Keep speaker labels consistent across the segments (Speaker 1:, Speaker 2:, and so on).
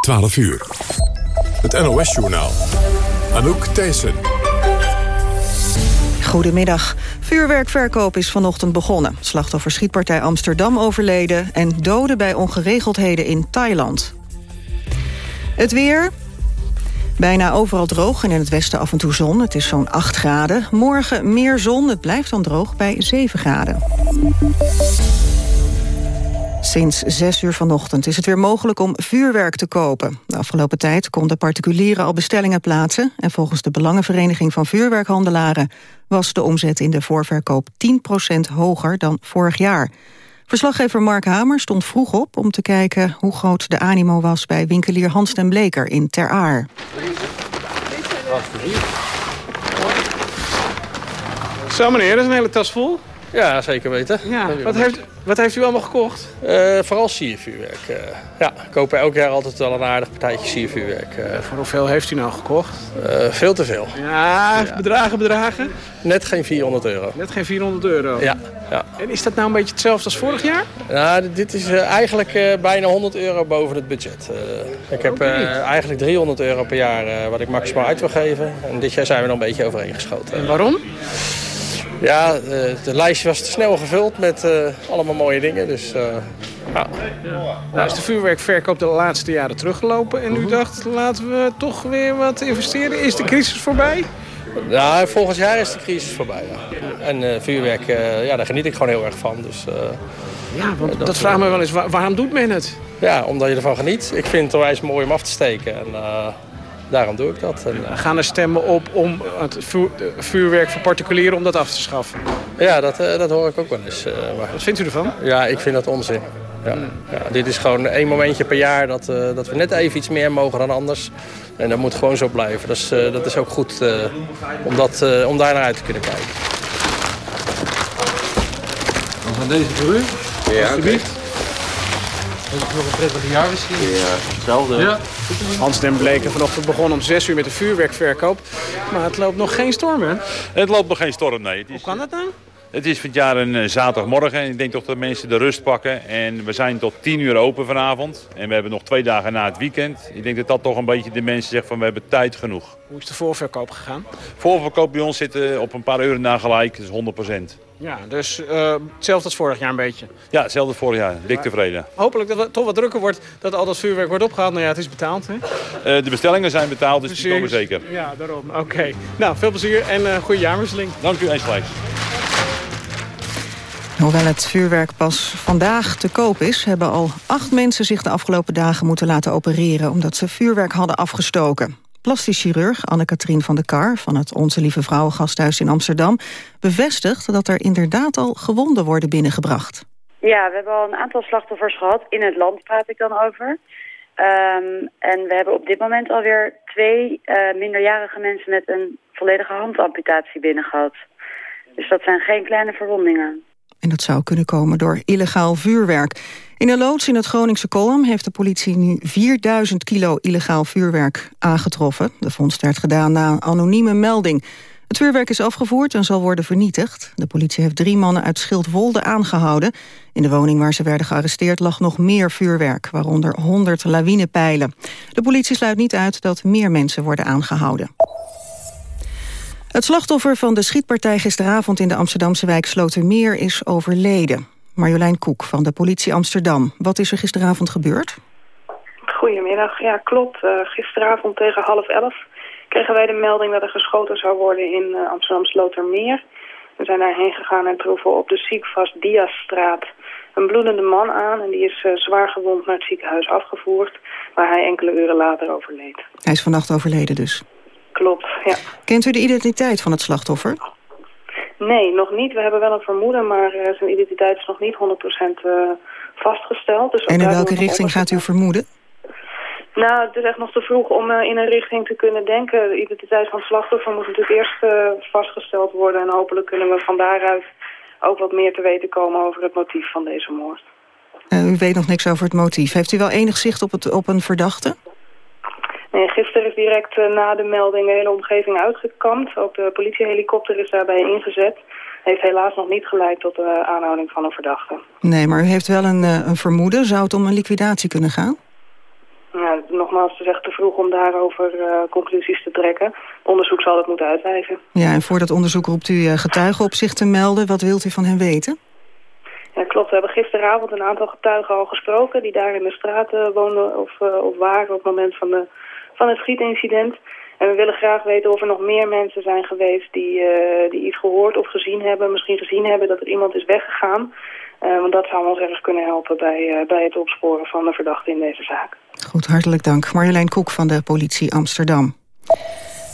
Speaker 1: 12 uur. Het NOS-journaal. Anouk Thijssen.
Speaker 2: Goedemiddag. Vuurwerkverkoop is vanochtend begonnen. Slachtoffer schietpartij Amsterdam overleden... en doden bij ongeregeldheden in Thailand. Het weer. Bijna overal droog en in het westen af en toe zon. Het is zo'n 8 graden. Morgen meer zon. Het blijft dan droog bij 7 graden. Sinds 6 uur vanochtend is het weer mogelijk om vuurwerk te kopen. De afgelopen tijd konden particulieren al bestellingen plaatsen... en volgens de Belangenvereniging van Vuurwerkhandelaren... was de omzet in de voorverkoop 10% hoger dan vorig jaar. Verslaggever Mark Hamer stond vroeg op om te kijken... hoe groot de animo was bij winkelier Hans den Bleker in Ter Aar.
Speaker 3: Zo meneer, dat is een hele tas vol.
Speaker 4: Ja, zeker weten.
Speaker 3: Ja. Wat, heeft, wat heeft u allemaal gekocht?
Speaker 4: Uh, vooral siervuurwerk. Uh, ja, we kopen elk jaar altijd wel een aardig partijtje siervuurwerk. Uh,
Speaker 3: voor hoeveel heeft u nou gekocht?
Speaker 4: veel te veel.
Speaker 3: Ja, bedragen, bedragen?
Speaker 4: Net geen 400 euro.
Speaker 3: Net geen 400 euro?
Speaker 4: Ja. ja.
Speaker 3: En is dat nou een beetje hetzelfde als vorig jaar?
Speaker 4: Nou, dit is eigenlijk bijna 100 euro boven het budget. ik heb eigenlijk 300 euro per jaar wat ik maximaal uit wil geven. En dit jaar zijn we nog een beetje overeengeschoten.
Speaker 3: En waarom?
Speaker 4: Ja, de, de, lijstje was te snel gevuld met uh, allemaal mooie dingen. Dus, uh, ja.
Speaker 3: Nou is de vuurwerkverkoop de laatste jaren teruggelopen. En u dacht, laten we toch weer wat investeren. Is de crisis voorbij?
Speaker 4: Ja, volgend jaar is de crisis voorbij. Ja. En vuurwerk, ja, daar geniet ik gewoon heel erg van. Dus,
Speaker 3: ja, want dat, dat vraagt me wel eens, waarom doet men het?
Speaker 4: Ja, omdat je ervan geniet. Ik vind het onwijs mooi om af te steken. En, daarom doe ik dat. En,
Speaker 3: uh... Gaan er stemmen op om het vuurwerk voor particulieren om dat af te schaffen?
Speaker 4: Ja, dat, uh, dat hoor ik ook wel eens. Uh,
Speaker 3: maar... Wat vindt u ervan?
Speaker 4: Ja, ik vind dat onzin. Ja. Mm. Ja, dit is gewoon één momentje per jaar dat, dat we net even iets meer mogen dan anders. En dat moet gewoon zo blijven. Dat is, dat is ook goed om, dat, om daar naar uit te kunnen kijken.
Speaker 3: Dan gaan deze voor u.
Speaker 4: Ja, Alsjeblieft.
Speaker 3: Is het nog een prettige jaarwisseling?
Speaker 4: Ja, hetzelfde. Ja.
Speaker 3: Hans den Bleken vanochtend begon om 6 uur met de vuurwerkverkoop. Maar het loopt nog geen storm, hè?
Speaker 5: Het loopt nog geen storm, nee. Het
Speaker 3: is... Hoe kan dat nou?
Speaker 5: Het is het jaar een uh, zaterdagmorgen. Ik denk toch dat mensen de rust pakken. En we zijn tot 10 uur open vanavond. En we hebben nog twee dagen na het weekend. Ik denk dat dat toch een beetje de mensen zegt van we hebben tijd genoeg.
Speaker 3: Hoe is de voorverkoop gegaan?
Speaker 5: Voorverkoop bij ons zit uh, op een paar uren na gelijk. Dus 100%.
Speaker 3: Ja, dus uh, hetzelfde als vorig jaar een beetje.
Speaker 5: Ja, hetzelfde als vorig jaar. Dik tevreden.
Speaker 3: Hopelijk dat het toch wat drukker wordt dat al dat vuurwerk wordt opgehaald. Nou ja, het is betaald, hè?
Speaker 5: Uh, de bestellingen zijn betaald, dus Precies. die komen zeker.
Speaker 3: Ja, daarom. Oké. Nou, veel plezier en uh, goede jaarwisseling.
Speaker 5: Dank u, eens gelijk.
Speaker 2: Hoewel het vuurwerk pas vandaag te koop is... hebben al acht mensen zich de afgelopen dagen moeten laten opereren... omdat ze vuurwerk hadden afgestoken. Plastisch chirurg Anne-Katrien van der Kar van het Onze Lieve Vrouwen Gasthuis in Amsterdam... bevestigt dat er inderdaad al gewonden worden binnengebracht.
Speaker 6: Ja, we hebben al een aantal slachtoffers gehad. In het land praat ik dan over. Um, en we hebben op dit moment alweer twee uh, minderjarige mensen... met een volledige handamputatie binnengehad. Dus dat zijn geen kleine verwondingen.
Speaker 2: En dat zou kunnen komen door illegaal vuurwerk. In een loods in het Groningse Kolm heeft de politie nu 4000 kilo illegaal vuurwerk aangetroffen. De vondst werd gedaan na een anonieme melding. Het vuurwerk is afgevoerd en zal worden vernietigd. De politie heeft drie mannen uit Schildwolde aangehouden. In de woning waar ze werden gearresteerd lag nog meer vuurwerk, waaronder 100 lawinepijlen. De politie sluit niet uit dat meer mensen worden aangehouden. Het slachtoffer van de schietpartij gisteravond in de Amsterdamse wijk Slotermeer is overleden. Marjolein Koek van de politie Amsterdam. Wat is er gisteravond gebeurd?
Speaker 7: Goedemiddag, ja klopt. Uh, gisteravond tegen half elf kregen wij de melding dat er geschoten zou worden in uh, Amsterdam Slotermeer. We zijn daarheen gegaan en troffen op de ziekvast Diasstraat een bloedende man aan. En die is uh, zwaar gewond naar het ziekenhuis afgevoerd, waar hij enkele uren later overleed.
Speaker 2: Hij is vannacht overleden dus?
Speaker 7: Klopt, ja.
Speaker 2: Kent u de identiteit van het slachtoffer?
Speaker 7: Nee, nog niet. We hebben wel een vermoeden, maar uh, zijn identiteit is nog niet 100% uh, eh, vastgesteld. Dus
Speaker 2: en in welke richting gaat u vermoeden?
Speaker 7: Nou, het is echt nog te vroeg om uh, in een richting te kunnen denken. De identiteit van het slachtoffer moet natuurlijk eerst vastgesteld worden. En hopelijk kunnen we van daaruit ook wat meer te weten komen over het motief van deze moord.
Speaker 2: u weet nog niks over het motief. Heeft u wel enig zicht op, het, op een verdachte?
Speaker 7: Nee, gisteren is direct uh, na de melding de hele omgeving uitgekampt. Ook de politiehelikopter is daarbij ingezet. Heeft helaas nog niet geleid tot de aanhouding van een verdachte.
Speaker 2: Nee, maar u heeft wel een, uh, een vermoeden. Zou het om een liquidatie kunnen gaan?
Speaker 7: Ja, nogmaals, het is echt te vroeg om daarover conclusies te trekken. onderzoek zal het moeten uitwijzen.
Speaker 2: Ja, en voor dat onderzoek roept u getuigen op zich te melden. Wat wilt u van hen weten?
Speaker 7: Ja, klopt. We hebben gisteravond een aantal getuigen al gesproken... die daar in de straat woonden of, of waren op het moment van, de, van het schietincident. En we willen graag weten of er nog meer mensen zijn geweest die, uh, die iets gehoord of gezien hebben. Misschien gezien hebben dat er iemand is weggegaan. Uh, want dat zou ons erg kunnen helpen bij, uh, bij het opsporen van de verdachte in deze zaak.
Speaker 2: Goed, hartelijk dank. Marjolein Koek van de politie Amsterdam.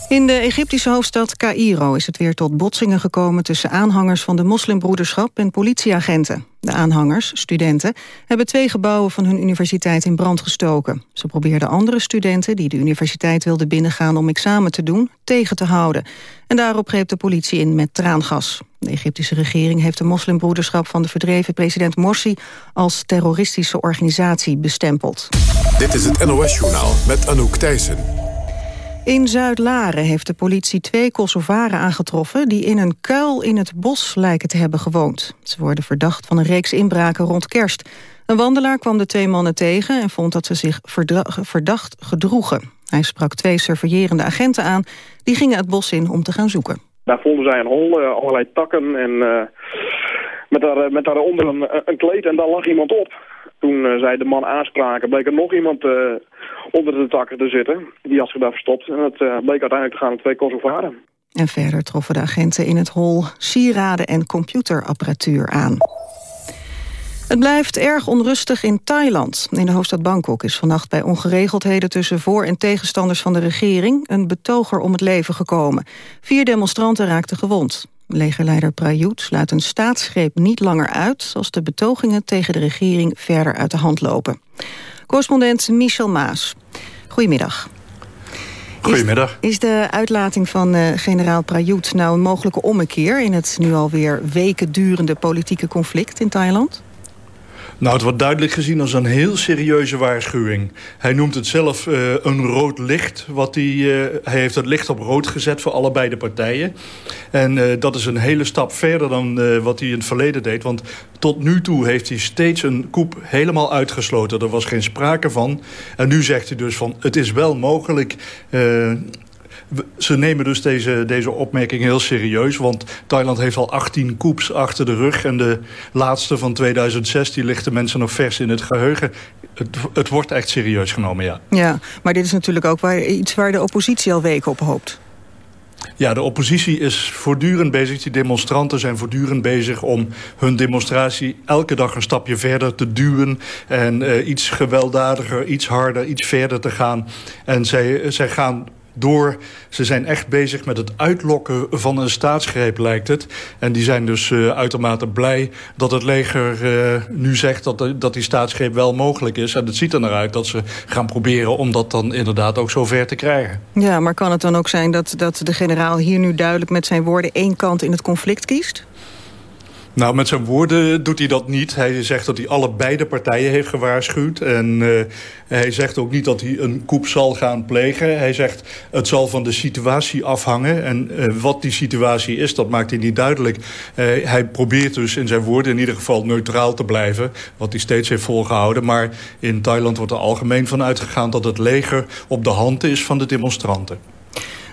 Speaker 2: In de Egyptische hoofdstad Cairo is het weer tot botsingen gekomen... tussen aanhangers van de moslimbroederschap en politieagenten. De aanhangers, studenten, hebben twee gebouwen van hun universiteit in brand gestoken. Ze probeerden andere studenten die de universiteit wilden binnengaan om examen te doen, tegen te houden. En daarop greep de politie in met traangas. De Egyptische regering heeft de moslimbroederschap van de verdreven president Morsi als terroristische organisatie bestempeld.
Speaker 1: Dit is het NOS Journaal met Anouk Thijssen.
Speaker 2: In Zuid-Laren heeft de politie twee Kosovaren aangetroffen... die in een kuil in het bos lijken te hebben gewoond. Ze worden verdacht van een reeks inbraken rond kerst. Een wandelaar kwam de twee mannen tegen... en vond dat ze zich verdacht gedroegen. Hij sprak twee surveillerende agenten aan... die gingen het bos in om te gaan zoeken.
Speaker 8: Daar vonden zij een hol, uh, allerlei takken en... Uh, met, daar, eh, met daaronder een, een kleed en daar lag iemand op. Toen zij de man aanspraken, bleek er nog iemand onder de takken te zitten. Die had zich daar verstopt. En het uh, bleek uiteindelijk te gaan om twee Kosovaren.
Speaker 2: En verder troffen de agenten in het hol sieraden en computerapparatuur aan. Het blijft erg onrustig in Thailand. In de hoofdstad Bangkok is vannacht bij ongeregeldheden tussen voor- en tegenstanders van de regering een betoger om het leven gekomen. Vier demonstranten raakten gewond. Legerleider Prayut sluit een staatsgreep niet langer uit... als de betogingen tegen de regering verder uit de hand lopen. Correspondent Michel Maas. Goedemiddag.
Speaker 9: Goedemiddag.
Speaker 2: Is, is de uitlating van uh, generaal Prayut nou een mogelijke ommekeer... in het nu alweer weken durende politieke conflict in Thailand?
Speaker 9: Nou, het wordt duidelijk gezien als een heel serieuze waarschuwing. Hij noemt het zelf uh, een rood licht. Wat hij, uh, hij heeft het licht op rood gezet voor allebei de partijen. En uh, dat is een hele stap verder dan wat hij in het verleden deed. Want tot nu toe heeft hij steeds een koep helemaal uitgesloten. Er was geen sprake van. En nu zegt hij dus van, het is wel mogelijk ze nemen dus deze, deze opmerking heel serieus. Want Thailand heeft al 18 koeps achter de rug. En de laatste van 2006 die ligt de mensen nog vers in het geheugen. Het, het wordt echt serieus genomen, ja.
Speaker 2: Ja, maar dit is natuurlijk ook waar, iets waar de oppositie al weken op hoopt.
Speaker 9: Ja, de oppositie is voortdurend bezig. Die demonstranten zijn voortdurend bezig om hun demonstratie elke dag een stapje verder te duwen. En uh, iets gewelddadiger, iets harder, iets verder te gaan. En zij, zij gaan door. Ze zijn echt bezig met het uitlokken van een staatsgreep, lijkt het. En die zijn dus uh, uitermate blij dat het leger uh, nu zegt... Dat, dat die staatsgreep wel mogelijk is. En het ziet er naar uit dat ze gaan proberen om dat dan inderdaad ook zover te krijgen.
Speaker 2: Ja, maar kan het dan ook zijn dat, dat de generaal hier nu duidelijk met zijn woorden... één kant in het conflict kiest?
Speaker 9: Nou, met zijn woorden doet hij dat niet. Hij zegt dat hij alle beide partijen heeft gewaarschuwd. En uh, hij zegt ook niet dat hij een koep zal gaan plegen. Hij zegt het zal van de situatie afhangen. En uh, wat die situatie is, dat maakt hij niet duidelijk. Uh, hij probeert dus in zijn woorden in ieder geval neutraal te blijven. Wat hij steeds heeft volgehouden. Maar in Thailand wordt er algemeen van uitgegaan dat het leger op de hand is van de demonstranten.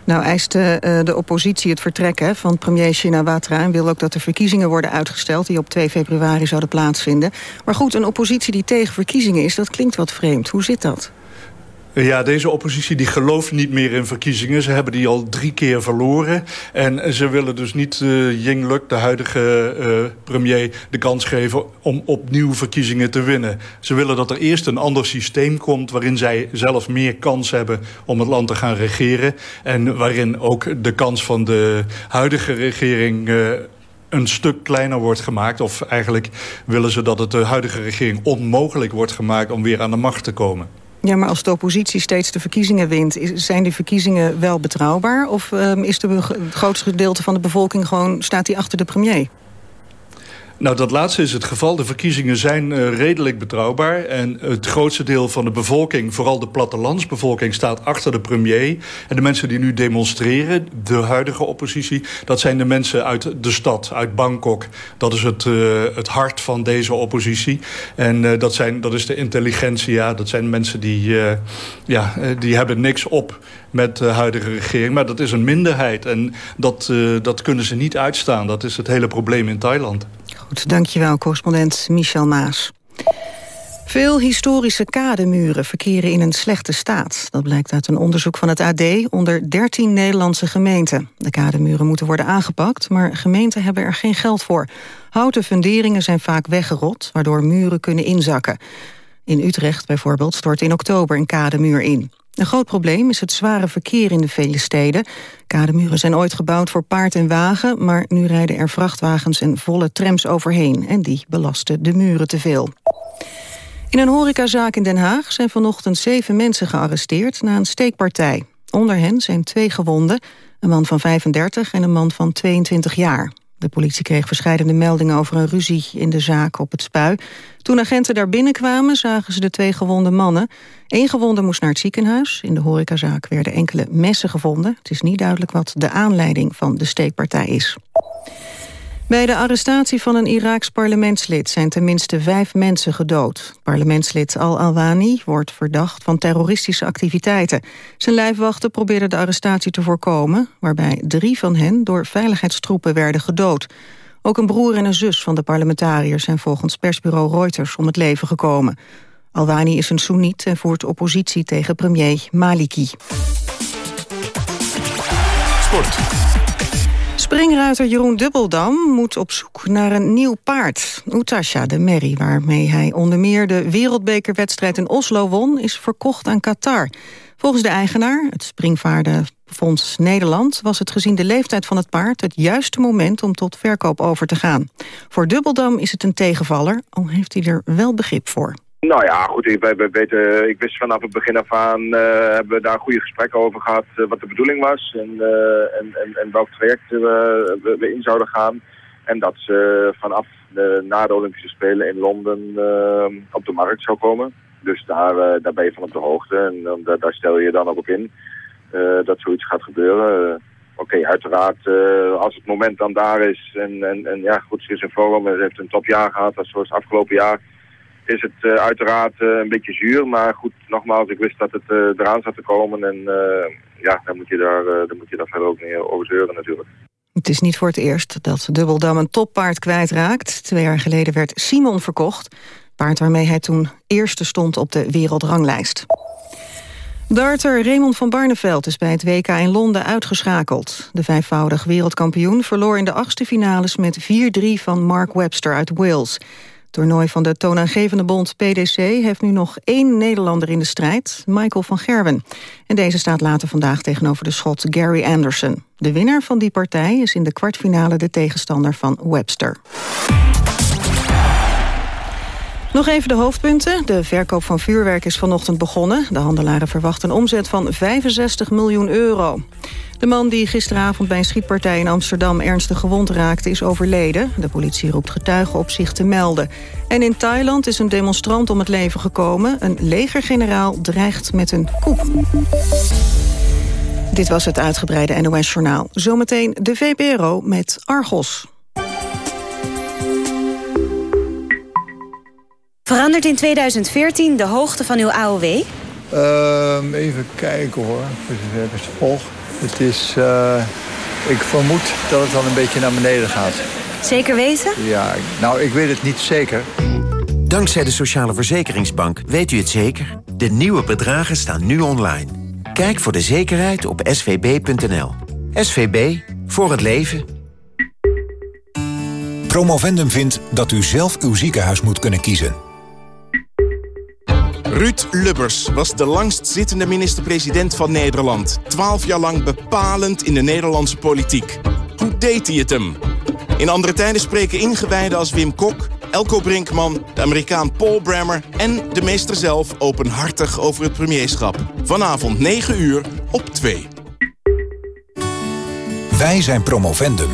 Speaker 2: Nou eiste uh, de oppositie het vertrek van premier Shinawatra... en wil ook dat de verkiezingen worden uitgesteld... die op 2 februari zouden plaatsvinden. Maar goed, een oppositie die tegen verkiezingen is, dat klinkt wat vreemd. Hoe zit dat?
Speaker 9: Ja, deze oppositie die gelooft niet meer in verkiezingen. Ze hebben die al drie keer verloren. En ze willen dus niet uh, Yingluck, de huidige uh, premier, de kans geven om opnieuw verkiezingen te winnen. Ze willen dat er eerst een ander systeem komt waarin zij zelf meer kans hebben om het land te gaan regeren. En waarin ook de kans van de huidige regering... Uh, een stuk kleiner wordt gemaakt. Of eigenlijk willen ze dat het de huidige regering onmogelijk wordt gemaakt... om weer aan de macht te komen.
Speaker 2: Ja, maar als de oppositie steeds de verkiezingen wint... zijn die verkiezingen wel betrouwbaar? Of um, is de, het grootste gedeelte van de bevolking gewoon... staat die achter de premier?
Speaker 9: Nou, dat laatste is het geval. De verkiezingen zijn uh, redelijk betrouwbaar. En het grootste deel van de bevolking, vooral de plattelandsbevolking... staat achter de premier. En de mensen die nu demonstreren, de huidige oppositie... dat zijn de mensen uit de stad, uit Bangkok. Dat is het, uh, het hart van deze oppositie. En uh, dat, zijn, dat is de intelligentsia. Dat zijn mensen die, ja, die hebben niks op met de huidige regering. Maar dat is een minderheid. En dat, dat kunnen ze niet uitstaan. Dat is het hele probleem in Thailand.
Speaker 2: Goed, dankjewel, correspondent Michel Maas. Veel historische kademuren verkeren in een slechte staat. Dat blijkt uit een onderzoek van het AD onder 13 Nederlandse gemeenten. De kademuren moeten worden aangepakt, maar gemeenten hebben er geen geld voor. Houten funderingen zijn vaak weggerot, waardoor muren kunnen inzakken. In Utrecht bijvoorbeeld stort in oktober een kademuur in. Een groot probleem is het zware verkeer in de vele steden. Kademuren zijn ooit gebouwd voor paard en wagen... maar nu rijden er vrachtwagens en volle trams overheen... en die belasten de muren te veel. In een horecazaak in Den Haag zijn vanochtend zeven mensen gearresteerd... na een steekpartij. Onder hen zijn twee gewonden, een man van 35 en een man van 22 jaar. De politie kreeg verschillende meldingen over een ruzie in de zaak op het Spui. Toen agenten daar binnenkwamen zagen ze de twee gewonde mannen. Eén gewonde moest naar het ziekenhuis. In de horecazaak werden enkele messen gevonden. Het is niet duidelijk wat de aanleiding van de steekpartij is. Bij de arrestatie van een Iraaks parlementslid zijn tenminste vijf mensen gedood. Parlementslid Al-Alwani wordt verdacht van terroristische activiteiten. Zijn lijfwachten probeerden de arrestatie te voorkomen... waarbij drie van hen door veiligheidstroepen werden gedood. Ook een broer en een zus van de parlementariërs... zijn volgens persbureau Reuters om het leven gekomen. Alwani is een Soeniet en voert oppositie tegen premier Maliki.
Speaker 1: Sport.
Speaker 2: Springruiter Jeroen Dubbeldam moet op zoek naar een nieuw paard. Utasha, de merrie waarmee hij onder meer de wereldbekerwedstrijd in Oslo won... is verkocht aan Qatar. Volgens de eigenaar, het Springvaardenfonds Nederland... was het gezien de leeftijd van het paard het juiste moment om tot verkoop over te gaan. Voor Dubbeldam is het een tegenvaller, al heeft hij er wel begrip voor.
Speaker 8: Nou ja, goed, ik, wij, weten, ik wist vanaf het begin af aan, uh, hebben we daar goede gesprekken over gehad uh, wat de bedoeling was en, uh, en, en, en, welk traject we, we, in zouden gaan. En dat ze vanaf de, na de Olympische Spelen in Londen op de markt zou komen. Dus daar, daar ben je van op de hoogte en dan, daar stel je dan ook op in dat zoiets gaat gebeuren. Oké, uiteraard als het moment dan daar is en, en, en ja goed, ze is in vorm en ze heeft een topjaar gehad, zoals afgelopen jaar is het uh, uiteraard uh, een beetje zuur. Maar goed, nogmaals, ik wist dat het uh, eraan zat te komen. En ja, dan moet, je daar, dan moet je daar verder ook niet over zeuren natuurlijk.
Speaker 2: Het is niet voor het eerst dat Dubbeldam een toppaard kwijtraakt. Twee jaar geleden werd Simon verkocht. Paard waarmee hij toen eerste stond op de wereldranglijst. Darter Raymond van Barneveld is bij het WK in Londen uitgeschakeld. De vijfvoudig wereldkampioen verloor in de achtste finales met 4-3 van Mark Webster uit Wales toernooi van de toonaangevende bond PDC heeft nu nog één Nederlander in de strijd, Michael van Gerwen. En deze staat later vandaag tegenover de schot Gary Anderson. De winnaar van die partij is in de kwartfinale de tegenstander van Webster. Nog even de hoofdpunten. De verkoop van vuurwerk is vanochtend begonnen. De handelaren verwachten een omzet van 65 miljoen euro. De man die gisteravond bij een schietpartij in Amsterdam ernstig gewond raakte is overleden. De politie roept getuigen op zich te melden. En in Thailand is een demonstrant om het leven gekomen. Een legergeneraal dreigt met een koep. Dit was het uitgebreide NOS-journaal. Zometeen de VPRO met Argos.
Speaker 10: Verandert in 2014 de hoogte van uw AOW?
Speaker 11: Uh, even kijken hoor, het volg. Het is, uh, ik vermoed dat het dan een beetje naar beneden gaat.
Speaker 10: Zeker weten?
Speaker 11: Ja, nou ik weet het niet zeker.
Speaker 12: Dankzij de Sociale Verzekeringsbank weet u het zeker. De nieuwe bedragen staan nu online. Kijk voor de zekerheid op svb.nl. SVB, voor het leven.
Speaker 13: Promovendum vindt dat u zelf uw ziekenhuis moet kunnen kiezen.
Speaker 14: Ruud Lubbers was de langstzittende minister-president van Nederland. Twaalf jaar lang bepalend in de Nederlandse politiek. Hoe deed hij het hem? In andere tijden spreken ingewijden als Wim Kok, Elko Brinkman... de Amerikaan Paul Brammer en de meester zelf openhartig over het premierschap. Vanavond 9 uur op 2.
Speaker 13: Wij zijn Promovendum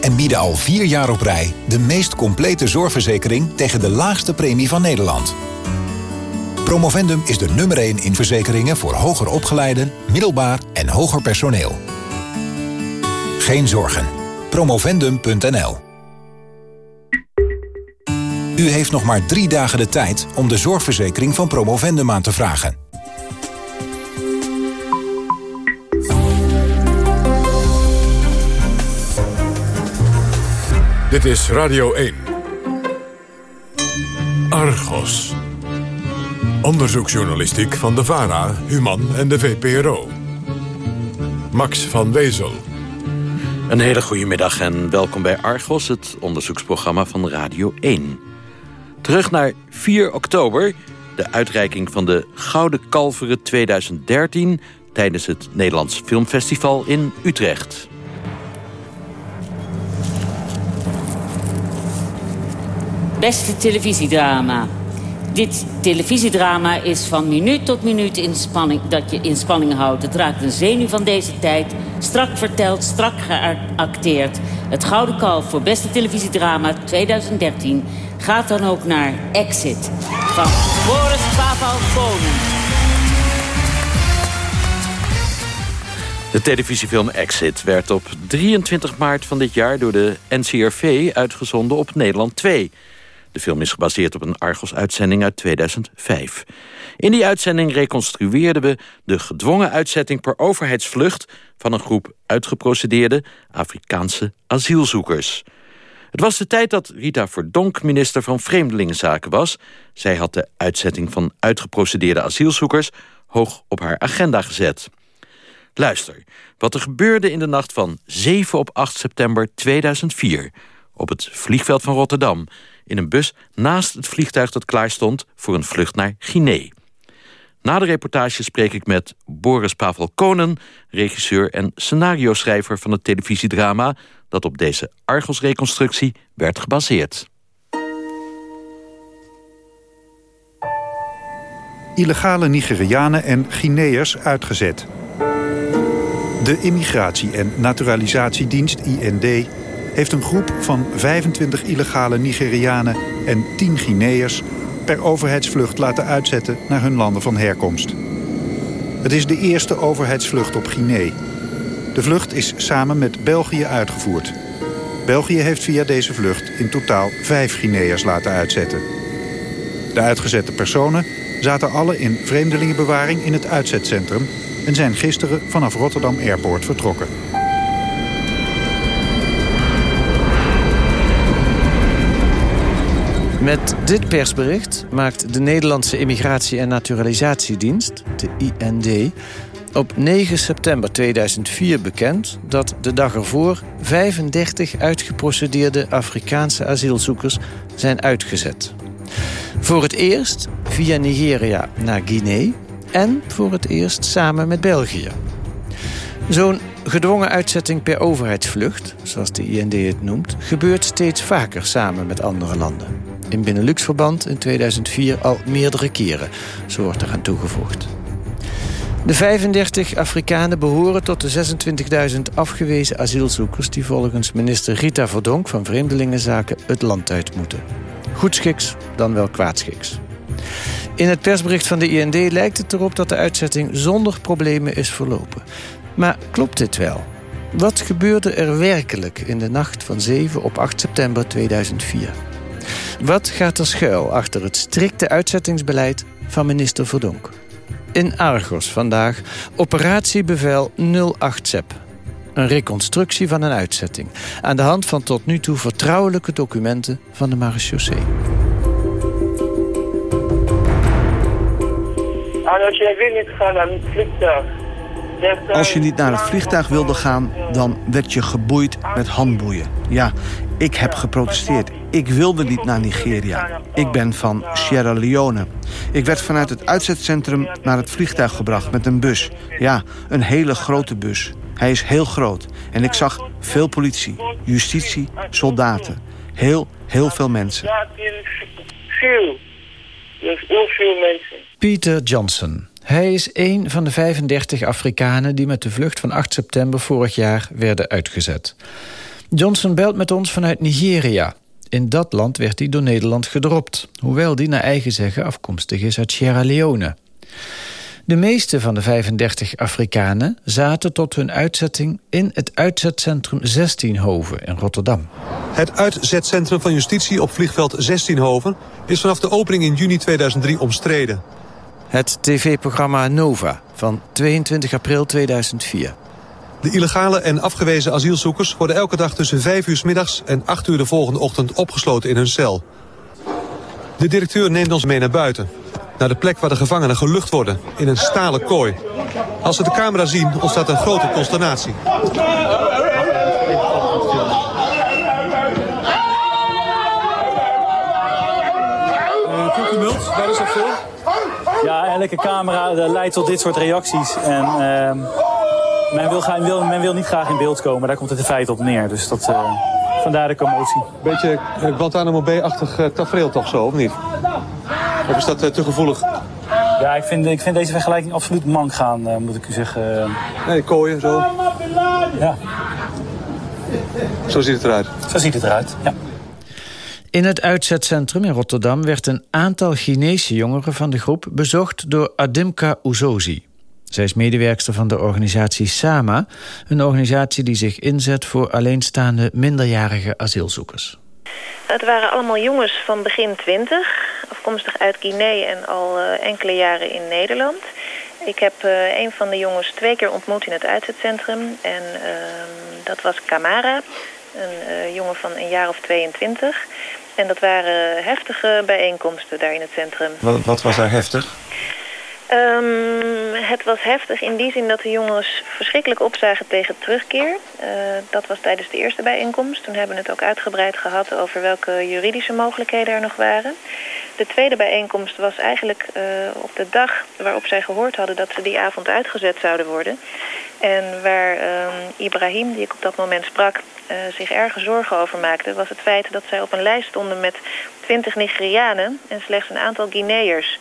Speaker 13: en bieden al vier jaar op rij... de meest complete zorgverzekering tegen de laagste premie van Nederland. Promovendum is de nummer 1 in verzekeringen voor hoger opgeleiden, middelbaar en hoger personeel. Geen zorgen. Promovendum.nl U heeft nog maar drie dagen de tijd om de zorgverzekering van Promovendum aan te vragen.
Speaker 1: Dit is Radio 1. Argos. Onderzoeksjournalistiek van de VARA, Human en de VPRO. Max van Wezel.
Speaker 15: Een hele goede middag en welkom bij Argos, het onderzoeksprogramma van Radio 1. Terug naar 4 oktober, de uitreiking van de Gouden Kalveren 2013... tijdens het Nederlands Filmfestival in Utrecht.
Speaker 16: Beste televisiedrama. Dit televisiedrama is van minuut tot minuut in spanning, dat je in spanning houdt. Het raakt een zenuw van deze tijd. Strak verteld, strak geacteerd. Het Gouden Kalf voor beste televisiedrama 2013 gaat dan ook naar Exit van Boris Pavel Konen.
Speaker 15: De televisiefilm Exit werd op 23 maart van dit jaar door de NCRV uitgezonden op Nederland 2. De film is gebaseerd op een Argos-uitzending uit 2005. In die uitzending reconstrueerden we de gedwongen uitzetting per overheidsvlucht... van een groep uitgeprocedeerde Afrikaanse asielzoekers. Het was de tijd dat Rita Verdonk minister van Vreemdelingenzaken was. Zij had de uitzetting van uitgeprocedeerde asielzoekers... hoog op haar agenda gezet. Luister, wat er gebeurde in de nacht van 7 op 8 september 2004... op het vliegveld van Rotterdam in een bus naast het vliegtuig dat klaar stond voor een vlucht naar Guinea. Na de reportage spreek ik met Boris Pavel Konen, regisseur en scenario-schrijver van het televisiedrama dat op deze Argos-reconstructie werd gebaseerd.
Speaker 17: Illegale Nigerianen en Guineërs uitgezet. De Immigratie- en Naturalisatiedienst IND heeft een groep van 25 illegale Nigerianen en 10 Guineërs per overheidsvlucht laten uitzetten naar hun landen van herkomst. Het is de eerste overheidsvlucht op Guinea. De vlucht is samen met België uitgevoerd. België heeft via deze vlucht in totaal vijf Guineërs laten uitzetten. De uitgezette personen zaten alle in vreemdelingenbewaring in het uitzetcentrum... en zijn gisteren vanaf Rotterdam Airport vertrokken.
Speaker 18: Met dit persbericht maakt de Nederlandse Immigratie- en Naturalisatiedienst, de IND, op 9 september 2004 bekend dat de dag ervoor 35 uitgeprocedeerde Afrikaanse asielzoekers zijn uitgezet. Voor het eerst via Nigeria naar Guinea en voor het eerst samen met België. Zo'n gedwongen uitzetting per overheidsvlucht, zoals de IND het noemt, gebeurt steeds vaker samen met andere landen. In Benelux-verband in 2004 al meerdere keren, zo wordt er aan toegevoegd. De 35 Afrikanen behoren tot de 26.000 afgewezen asielzoekers... die volgens minister Rita Verdonk van Vreemdelingenzaken het land uit moeten. Goedschiks, dan wel kwaadschiks. In het persbericht van de IND lijkt het erop dat de uitzetting zonder problemen is verlopen. Maar klopt dit wel? Wat gebeurde er werkelijk in de nacht van 7 op 8 september 2004? Wat gaat er schuil achter het strikte uitzettingsbeleid van minister Verdonk? In Argos vandaag operatiebevel 08 SEP. Een reconstructie van een uitzetting. Aan de hand van tot nu toe vertrouwelijke documenten van de marechaussee.
Speaker 19: als
Speaker 20: je niet naar het vliegtuig wilde gaan, dan werd je geboeid met handboeien. Ja, ik heb geprotesteerd. Ik wilde niet naar Nigeria. Ik ben van Sierra Leone. Ik werd vanuit het uitzetcentrum naar het vliegtuig gebracht met een bus. Ja, een hele grote bus. Hij is heel groot. En ik zag veel politie, justitie, soldaten. Heel, heel veel mensen.
Speaker 18: Peter Johnson. Hij is een van de 35 Afrikanen die met de vlucht van 8 september vorig jaar werden uitgezet. Johnson belt met ons vanuit Nigeria. In dat land werd hij door Nederland gedropt... hoewel die naar eigen zeggen afkomstig is uit Sierra Leone. De meeste van de 35 Afrikanen zaten tot hun uitzetting... in het uitzetcentrum 16hoven in Rotterdam.
Speaker 21: Het uitzetcentrum van justitie op vliegveld 16hoven... is vanaf de opening in juni 2003 omstreden.
Speaker 18: Het tv-programma Nova van 22 april 2004.
Speaker 21: De illegale en afgewezen asielzoekers worden elke dag tussen 5 uur s middags en 8 uur de volgende ochtend opgesloten in hun cel. De directeur neemt ons mee naar buiten. Naar de plek waar de gevangenen gelucht worden, in een stalen kooi. Als ze de camera zien, ontstaat een grote consternatie.
Speaker 22: Uh, waar is dat voor? Ja, elke camera leidt tot dit soort reacties. En uh, men, wil, wil, men wil niet graag in beeld komen, daar komt het in feite op neer. Dus dat, uh, vandaar de commotie.
Speaker 21: Beetje uh, Guantanamo Bay-achtig uh, tafereel toch zo, of niet? Of is dat te gevoelig?
Speaker 22: Ja, ik vind, ik vind deze vergelijking absoluut mank gaan, moet ik u zeggen.
Speaker 21: Nee, kooien, zo.
Speaker 22: Ja.
Speaker 21: Zo ziet het eruit?
Speaker 22: Zo ziet het eruit, ja.
Speaker 18: In het uitzetcentrum in Rotterdam werd een aantal Chinese jongeren van de groep bezocht door Adimka Uzozi. Zij is medewerkster van de organisatie SAMA, een organisatie die zich inzet voor alleenstaande minderjarige asielzoekers.
Speaker 23: Het waren allemaal jongens van begin 20, afkomstig uit Guinea en al uh, enkele jaren in Nederland. Ik heb uh, een van de jongens twee keer ontmoet in het uitzetcentrum en uh, dat was Kamara, een uh, jongen van een jaar of 22. En dat waren heftige bijeenkomsten daar in het centrum.
Speaker 21: Wat, wat was daar heftig?
Speaker 23: Um, het was heftig in die zin dat de jongens verschrikkelijk opzagen tegen terugkeer. Uh, dat was tijdens de eerste bijeenkomst. Toen hebben we het ook uitgebreid gehad over welke juridische mogelijkheden er nog waren. De tweede bijeenkomst was eigenlijk uh, op de dag waarop zij gehoord hadden dat ze die avond uitgezet zouden worden. En waar um, Ibrahim, die ik op dat moment sprak, uh, zich erge zorgen over maakte... was het feit dat zij op een lijst stonden met 20 Nigerianen en slechts een aantal Guineërs.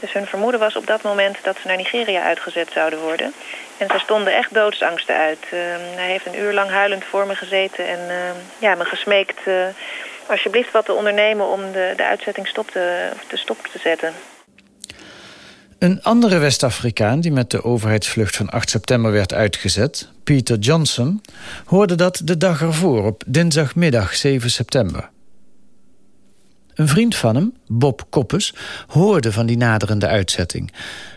Speaker 23: Dus hun vermoeden was op dat moment dat ze naar Nigeria uitgezet zouden worden. En ze stonden echt doodsangsten uit. Uh, hij heeft een uur lang huilend voor me gezeten en uh, ja, me gesmeekt... Uh, alsjeblieft wat te ondernemen om de, de uitzetting stop te, te stop te zetten.
Speaker 18: Een andere West-Afrikaan die met de overheidsvlucht van 8 september werd uitgezet, Peter Johnson, hoorde dat de dag ervoor op dinsdagmiddag 7 september. Een vriend van hem, Bob Koppes, hoorde van die naderende uitzetting.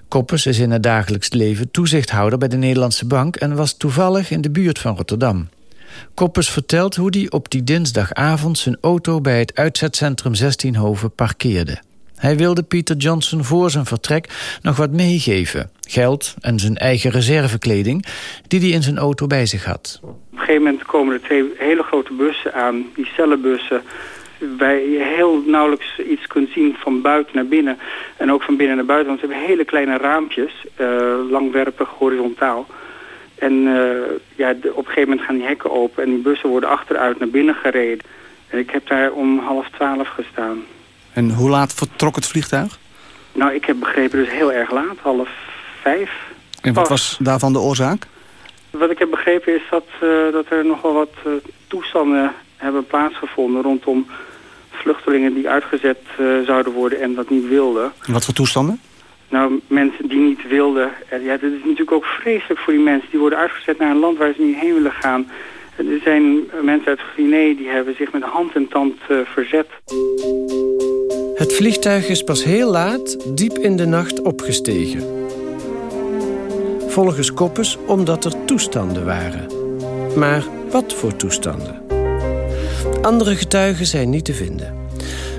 Speaker 18: Koppes is in het dagelijks leven toezichthouder bij de Nederlandse Bank... en was toevallig in de buurt van Rotterdam. Koppes vertelt hoe hij op die dinsdagavond zijn auto... bij het uitzetcentrum 16hoven parkeerde. Hij wilde Peter Johnson voor zijn vertrek nog wat meegeven. Geld en zijn eigen reservekleding, die hij in zijn auto bij zich had.
Speaker 24: Op een gegeven moment komen er twee hele grote bussen aan, die cellenbussen je heel nauwelijks iets kunt zien van buiten naar binnen. En ook van binnen naar buiten, want ze hebben hele kleine raampjes, uh, langwerpig, horizontaal. En uh, ja, de, op een gegeven moment gaan die hekken open en die bussen worden achteruit naar binnen gereden. En ik heb daar om half twaalf gestaan.
Speaker 20: En hoe laat vertrok het vliegtuig?
Speaker 24: Nou, ik heb begrepen dus heel erg laat, half vijf.
Speaker 20: En wat was daarvan de oorzaak?
Speaker 24: Wat ik heb begrepen is dat, uh, dat er nogal wat uh, toestanden hebben plaatsgevonden rondom vluchtelingen die uitgezet uh, zouden worden en dat niet wilden.
Speaker 20: En wat voor toestanden?
Speaker 24: Nou, mensen die niet wilden. Ja, dat is natuurlijk ook vreselijk voor die mensen. Die worden uitgezet naar een land waar ze niet heen willen gaan. Er zijn mensen uit Guinea die hebben zich met hand en tand uh, verzet.
Speaker 18: Het vliegtuig is pas heel laat, diep in de nacht, opgestegen. Volgens Koppes omdat er toestanden waren. Maar wat voor toestanden? Andere getuigen zijn niet te vinden.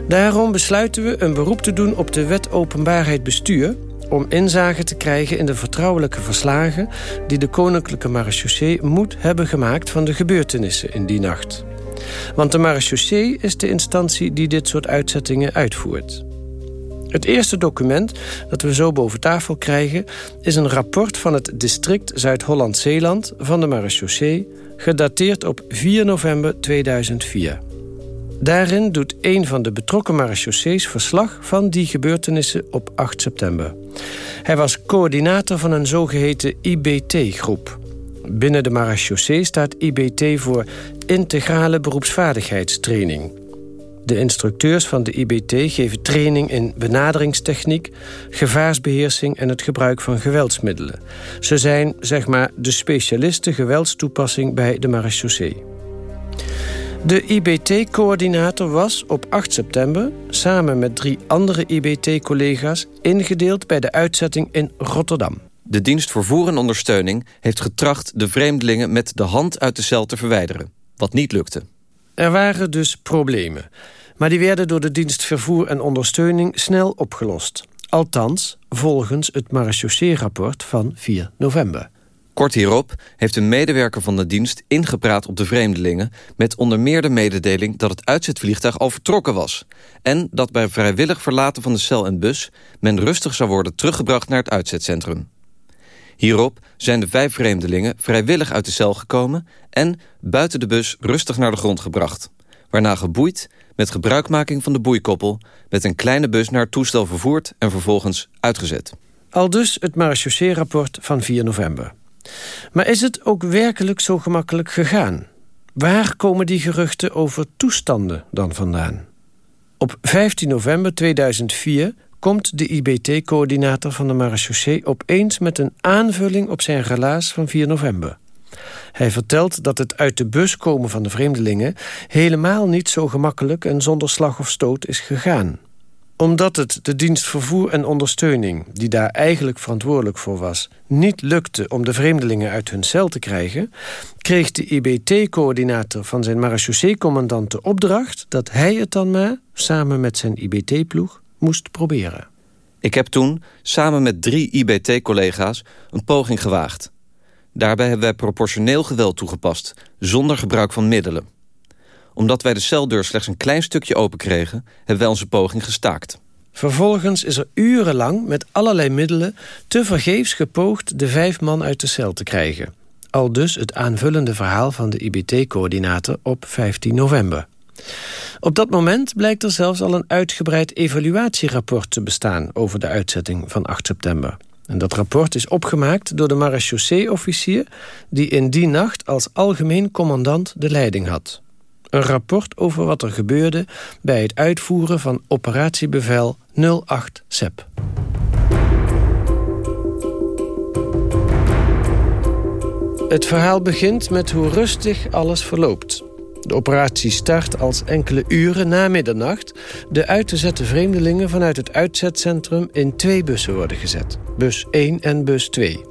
Speaker 18: Daarom besluiten we een beroep te doen op de wet openbaarheid bestuur... om inzage te krijgen in de vertrouwelijke verslagen... die de Koninklijke Marechaussee moet hebben gemaakt... van de gebeurtenissen in die nacht. Want de marechaussee is de instantie die dit soort uitzettingen uitvoert. Het eerste document dat we zo boven tafel krijgen... is een rapport van het district Zuid-Holland-Zeeland van de marechaussee... gedateerd op 4 november 2004. Daarin doet een van de betrokken marechaussees verslag van die gebeurtenissen op 8 september. Hij was coördinator van een zogeheten IBT-groep. Binnen de marechaussee staat IBT voor Integrale Beroepsvaardigheidstraining. De instructeurs van de IBT geven training in benaderingstechniek, gevaarsbeheersing en het gebruik van geweldsmiddelen. Ze zijn, zeg maar, de specialisten geweldstoepassing bij de marechaussee. De IBT-coördinator was op 8 september... samen met drie andere IBT-collega's... ingedeeld bij de uitzetting in Rotterdam.
Speaker 25: De dienst vervoer en ondersteuning heeft getracht... de vreemdelingen met de hand uit de cel te verwijderen. Wat niet lukte.
Speaker 18: Er waren dus problemen. Maar die werden door de dienst vervoer en ondersteuning snel opgelost. Althans, volgens het marechaussee-rapport van 4 november.
Speaker 25: Kort hierop heeft een medewerker van de dienst ingepraat op de vreemdelingen... met onder meer de mededeling dat het uitzetvliegtuig al vertrokken was... en dat bij vrijwillig verlaten van de cel en bus... men rustig zou worden teruggebracht naar het uitzetcentrum. Hierop zijn de vijf vreemdelingen vrijwillig uit de cel gekomen... en buiten de bus rustig naar de grond gebracht. Waarna geboeid, met gebruikmaking van de boeikoppel... met een kleine bus naar toestel vervoerd en vervolgens uitgezet.
Speaker 18: Al dus het marechaussee-rapport van 4 november. Maar is het ook werkelijk zo gemakkelijk gegaan? Waar komen die geruchten over toestanden dan vandaan? Op 15 november 2004 komt de IBT-coördinator van de marechaussee opeens met een aanvulling op zijn relaas van 4 november. Hij vertelt dat het uit de bus komen van de vreemdelingen helemaal niet zo gemakkelijk en zonder slag of stoot is gegaan omdat het de dienst vervoer en ondersteuning... die daar eigenlijk verantwoordelijk voor was... niet lukte om de vreemdelingen uit hun cel te krijgen... kreeg de IBT-coördinator van zijn marechaussee-commandant de opdracht... dat hij het dan maar, samen met zijn IBT-ploeg, moest proberen.
Speaker 25: Ik heb toen, samen met drie IBT-collega's, een poging gewaagd. Daarbij hebben wij proportioneel geweld toegepast... zonder gebruik van middelen omdat wij de celdeur slechts een klein stukje open kregen... hebben wij onze poging gestaakt.
Speaker 18: Vervolgens is er urenlang met allerlei middelen... te vergeefs gepoogd de vijf man uit de cel te krijgen. Al dus het aanvullende verhaal van de IBT-coördinator op 15 november. Op dat moment blijkt er zelfs al een uitgebreid evaluatierapport te bestaan... over de uitzetting van 8 september. En dat rapport is opgemaakt door de marechaussee-officier... die in die nacht als algemeen commandant de leiding had. Een rapport over wat er gebeurde bij het uitvoeren van operatiebevel 08 SEP. Het verhaal begint met hoe rustig alles verloopt. De operatie start als enkele uren na middernacht... de uit te zetten vreemdelingen vanuit het uitzetcentrum... in twee bussen worden gezet. Bus 1 en bus 2.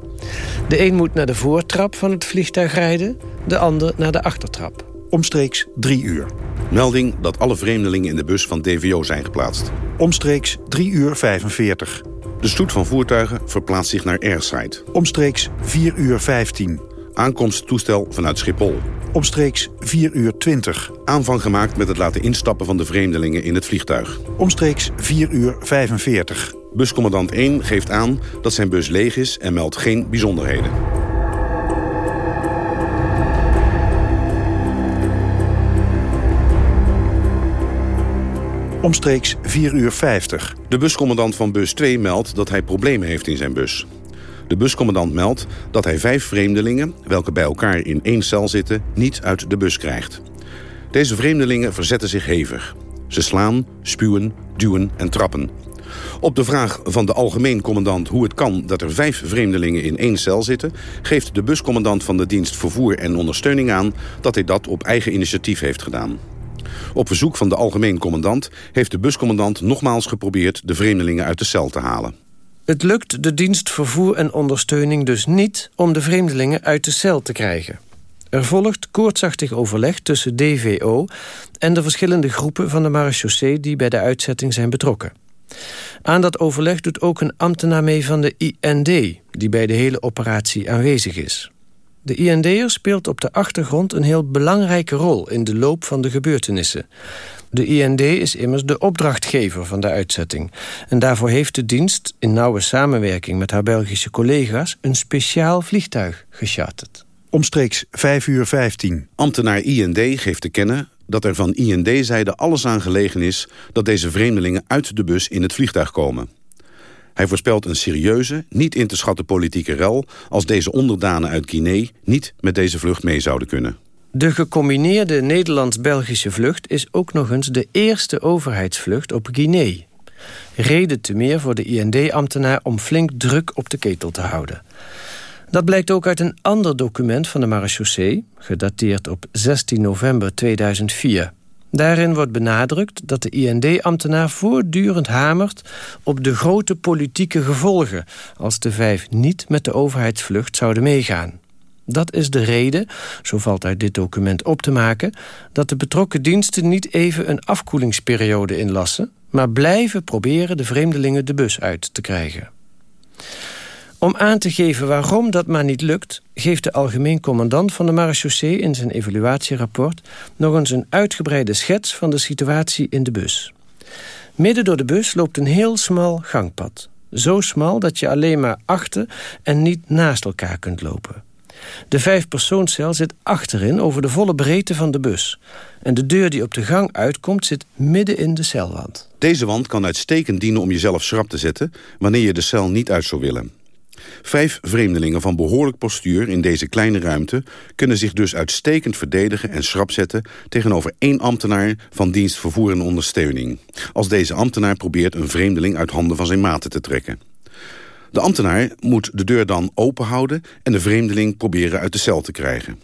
Speaker 18: De een moet naar de voortrap van het vliegtuig rijden... de ander naar de achtertrap
Speaker 26: omstreeks 3 uur.
Speaker 27: Melding dat alle vreemdelingen in de bus van DVO zijn geplaatst.
Speaker 26: Omstreeks 3 uur 45.
Speaker 27: De stoet van voertuigen verplaatst zich naar airside.
Speaker 26: Omstreeks 4 uur 15.
Speaker 27: Aankomsttoestel vanuit Schiphol.
Speaker 26: Omstreeks 4 uur 20.
Speaker 27: Aanvang gemaakt met het laten instappen van de vreemdelingen in het vliegtuig.
Speaker 26: Omstreeks 4 uur 45.
Speaker 27: Buscommandant 1 geeft aan dat zijn bus leeg is en meldt geen bijzonderheden.
Speaker 26: Omstreeks 4 uur 50.
Speaker 27: De buscommandant van bus 2 meldt dat hij problemen heeft in zijn bus. De buscommandant meldt dat hij vijf vreemdelingen... welke bij elkaar in één cel zitten, niet uit de bus krijgt. Deze vreemdelingen verzetten zich hevig. Ze slaan, spuwen, duwen en trappen. Op de vraag van de algemeen commandant hoe het kan dat er vijf vreemdelingen in één cel zitten... geeft de buscommandant van de dienst vervoer en ondersteuning aan... dat hij dat op eigen initiatief heeft gedaan. Op verzoek van de algemeen commandant heeft de buscommandant nogmaals geprobeerd de vreemdelingen uit de cel te halen.
Speaker 18: Het lukt de dienst vervoer en ondersteuning dus niet om de vreemdelingen uit de cel te krijgen. Er volgt koortsachtig overleg tussen DVO en de verschillende groepen van de marechaussee die bij de uitzetting zijn betrokken. Aan dat overleg doet ook een ambtenaar mee van de IND, die bij de hele operatie aanwezig is. De IND'er speelt op de achtergrond een heel belangrijke rol in de loop van de gebeurtenissen. De IND is immers de opdrachtgever van de uitzetting. En daarvoor heeft de dienst, in nauwe samenwerking met haar Belgische collega's... een speciaal vliegtuig gecharterd.
Speaker 26: Omstreeks 5 uur 15.
Speaker 27: Ambtenaar IND geeft te kennen dat er van IND-zijde alles aan gelegen is... dat deze vreemdelingen uit de bus in het vliegtuig komen. Hij voorspelt een serieuze, niet in te schatten politieke rel... als deze onderdanen uit Guinea niet met deze vlucht mee zouden kunnen.
Speaker 18: De gecombineerde Nederlands-Belgische vlucht is ook nog eens de eerste overheidsvlucht op Guinea. Reden te meer voor de IND-ambtenaar om flink druk op de ketel te houden. Dat blijkt ook uit een ander document van de marechaussee... gedateerd op 16 november 2004. Daarin wordt benadrukt dat de IND-ambtenaar voortdurend hamert... op de grote politieke gevolgen... als de vijf niet met de overheidsvlucht zouden meegaan. Dat is de reden, zo valt uit dit document op te maken... dat de betrokken diensten niet even een afkoelingsperiode inlassen... maar blijven proberen de vreemdelingen de bus uit te krijgen. Om aan te geven waarom dat maar niet lukt... geeft de algemeen commandant van de marechaussee in zijn evaluatierapport... nog eens een uitgebreide schets van de situatie in de bus. Midden door de bus loopt een heel smal gangpad. Zo smal dat je alleen maar achter en niet naast elkaar kunt lopen. De vijfpersoonscel zit achterin over de volle breedte van de bus. En de deur die op de gang uitkomt zit midden in de celwand.
Speaker 27: Deze wand kan uitstekend dienen om jezelf schrap te zetten... wanneer je de cel niet uit zou willen. Vijf vreemdelingen van behoorlijk postuur in deze kleine ruimte... kunnen zich dus uitstekend verdedigen en schrap zetten... tegenover één ambtenaar van dienst vervoer en ondersteuning. Als deze ambtenaar probeert een vreemdeling uit handen van zijn maten te trekken. De ambtenaar moet de deur dan open houden... en de vreemdeling proberen uit de cel te krijgen.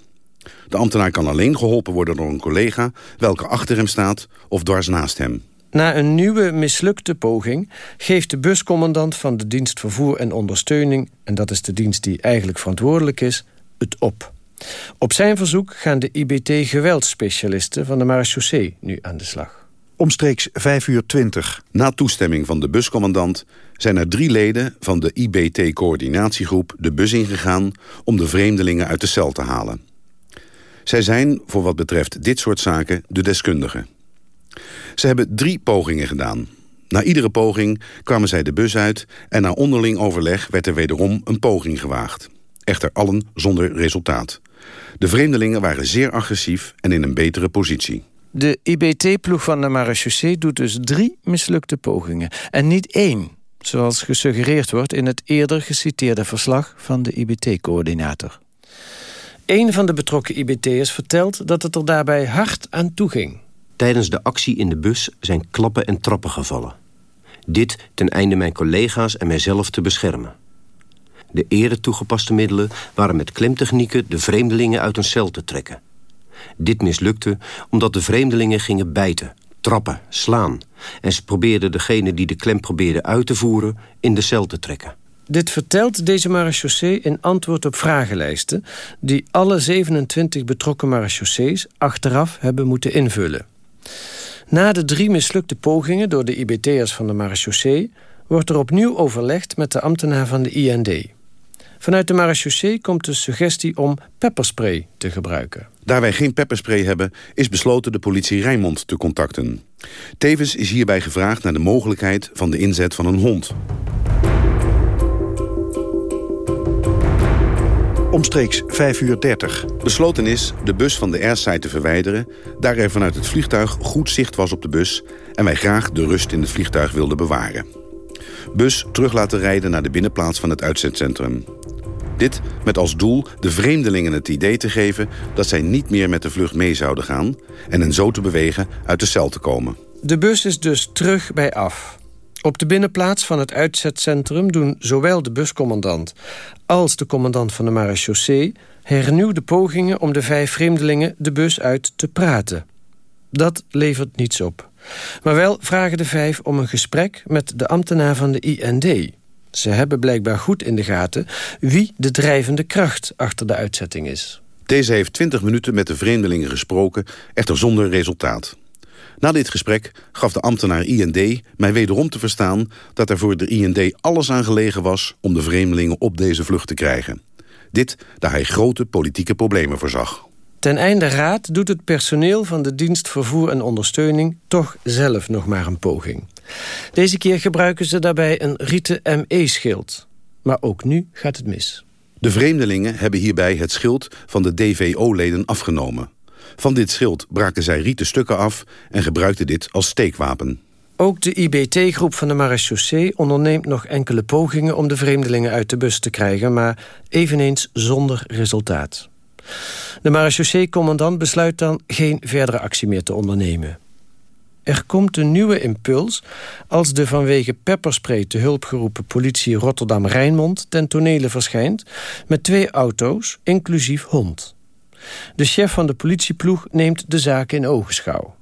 Speaker 27: De ambtenaar kan alleen geholpen worden door een collega... welke achter hem staat of dwars naast hem.
Speaker 18: Na een nieuwe mislukte poging geeft de buscommandant van de dienst vervoer en ondersteuning... en dat is de dienst die eigenlijk verantwoordelijk is, het op. Op zijn verzoek gaan de IBT-geweldsspecialisten van de marechaussee nu aan de slag.
Speaker 27: Omstreeks 5 uur 20. Na toestemming van de buscommandant zijn er drie leden van de IBT-coördinatiegroep de bus ingegaan om de vreemdelingen uit de cel te halen. Zij zijn, voor wat betreft dit soort zaken, de deskundigen. Ze hebben drie pogingen gedaan. Na iedere poging kwamen zij de bus uit... en na onderling overleg werd er wederom een poging gewaagd. Echter allen zonder resultaat. De vreemdelingen waren zeer agressief en in een betere positie.
Speaker 18: De IBT-ploeg van de marechaussee doet dus drie mislukte pogingen. En niet één, zoals gesuggereerd wordt... in het eerder geciteerde verslag van de IBT-coördinator. Een van de betrokken IBT'ers vertelt dat het er daarbij hard aan toe ging.
Speaker 28: Tijdens de actie in de bus zijn klappen en trappen gevallen. Dit ten einde mijn collega's en mijzelf te beschermen. De eerder toegepaste middelen waren met klemtechnieken de vreemdelingen uit een cel te trekken. Dit mislukte omdat de vreemdelingen gingen bijten, trappen, slaan... en ze probeerden degene die de klem probeerde uit te voeren in de cel te trekken.
Speaker 18: Dit vertelt deze marechaussee in antwoord op vragenlijsten... die alle 27 betrokken marechaussees achteraf hebben moeten invullen. Na de drie mislukte pogingen door de IBT'ers van de marechaussee... wordt er opnieuw overlegd met de ambtenaar van de IND. Vanuit de marechaussee komt de suggestie om pepperspray te gebruiken.
Speaker 27: Daar wij geen pepperspray hebben, is besloten de politie Rijnmond te contacten. Tevens is hierbij gevraagd naar de mogelijkheid van de inzet van een hond.
Speaker 17: Omstreeks 5 uur 30.
Speaker 27: Besloten is de bus van de airside te verwijderen... daar er vanuit het vliegtuig goed zicht was op de bus... en wij graag de rust in het vliegtuig wilden bewaren. Bus terug laten rijden naar de binnenplaats van het uitzetcentrum. Dit met als doel de vreemdelingen het idee te geven... dat zij niet meer met de vlucht mee zouden gaan... en hen zo te bewegen uit de cel te komen.
Speaker 18: De bus is dus terug bij af. Op de binnenplaats van het uitzetcentrum doen zowel de buscommandant... als de commandant van de marechaussee hernieuwde pogingen... om de vijf vreemdelingen de bus uit te praten. Dat levert niets op. Maar wel vragen de vijf om een gesprek met de ambtenaar van de IND. Ze hebben blijkbaar goed in de gaten wie de drijvende kracht achter de uitzetting is.
Speaker 27: Deze heeft 20 minuten met de vreemdelingen gesproken, echter zonder resultaat. Na dit gesprek gaf de ambtenaar IND mij wederom te verstaan... dat er voor de IND alles aan gelegen was om de vreemdelingen op deze vlucht te krijgen. Dit daar hij grote politieke problemen voorzag.
Speaker 18: Ten einde raad doet het personeel van de dienst vervoer en ondersteuning... toch zelf nog maar een poging. Deze keer gebruiken ze daarbij een rieten ME-schild. Maar ook nu gaat het mis.
Speaker 27: De vreemdelingen hebben hierbij het schild van de DVO-leden afgenomen. Van dit schild braken zij rieten stukken af en gebruikten dit als steekwapen.
Speaker 18: Ook de IBT-groep van de marechaussee onderneemt nog enkele pogingen... om de vreemdelingen uit de bus te krijgen, maar eveneens zonder resultaat. De marechaussee-commandant besluit dan geen verdere actie meer te ondernemen. Er komt een nieuwe impuls als de vanwege pepperspray te hulp geroepen politie Rotterdam-Rijnmond ten tonele verschijnt met twee auto's, inclusief hond. De chef van de politieploeg neemt de zaak in ogenschouw.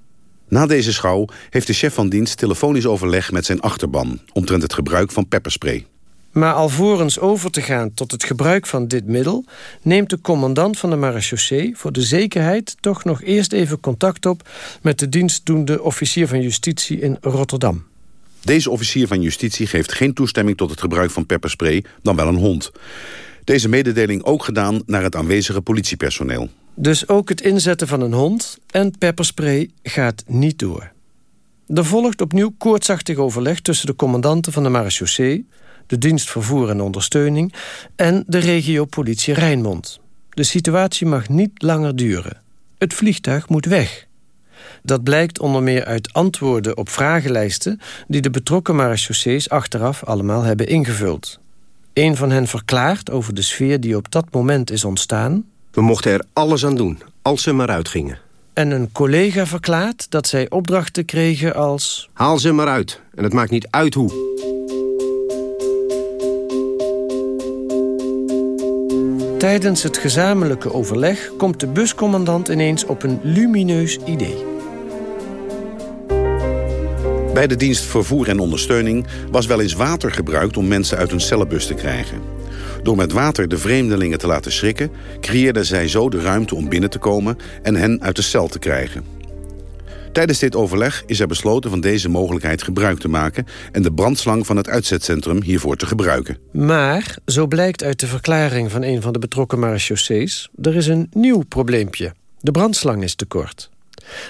Speaker 27: Na deze schouw heeft de chef van dienst telefonisch overleg met zijn achterban... omtrent het gebruik van pepperspray.
Speaker 18: Maar alvorens over te gaan tot het gebruik van dit middel... neemt de commandant van de marechaussee voor de zekerheid... toch nog eerst even contact op met de dienstdoende officier van justitie in Rotterdam.
Speaker 27: Deze officier van justitie geeft geen toestemming tot het gebruik van pepperspray... dan wel een hond. Deze mededeling ook gedaan naar het aanwezige politiepersoneel.
Speaker 18: Dus ook het inzetten van een hond en pepperspray gaat niet door. Er volgt opnieuw koortsachtig overleg tussen de commandanten van de marechaussee de dienst vervoer en ondersteuning... en de regio-politie Rijnmond. De situatie mag niet langer duren. Het vliegtuig moet weg. Dat blijkt onder meer uit antwoorden op vragenlijsten... die de betrokken marechaussees achteraf allemaal hebben ingevuld. Een van hen verklaart over de sfeer die op dat moment is ontstaan...
Speaker 28: We mochten er alles aan doen, als ze maar uitgingen.
Speaker 18: En een collega verklaart dat zij opdrachten kregen als...
Speaker 28: Haal ze maar uit, en het maakt niet uit hoe.
Speaker 18: Tijdens het gezamenlijke overleg komt de buscommandant ineens op een lumineus idee.
Speaker 27: Bij de dienst vervoer en ondersteuning was wel eens water gebruikt om mensen uit hun cellenbus te krijgen. Door met water de vreemdelingen te laten schrikken, creëerden zij zo de ruimte om binnen te komen en hen uit de cel te krijgen. Tijdens dit overleg is er besloten van deze mogelijkheid gebruik te maken... en de brandslang van het uitzetcentrum hiervoor te gebruiken.
Speaker 18: Maar, zo blijkt uit de verklaring van een van de betrokken marechaussees... er is een nieuw probleempje. De brandslang is te kort.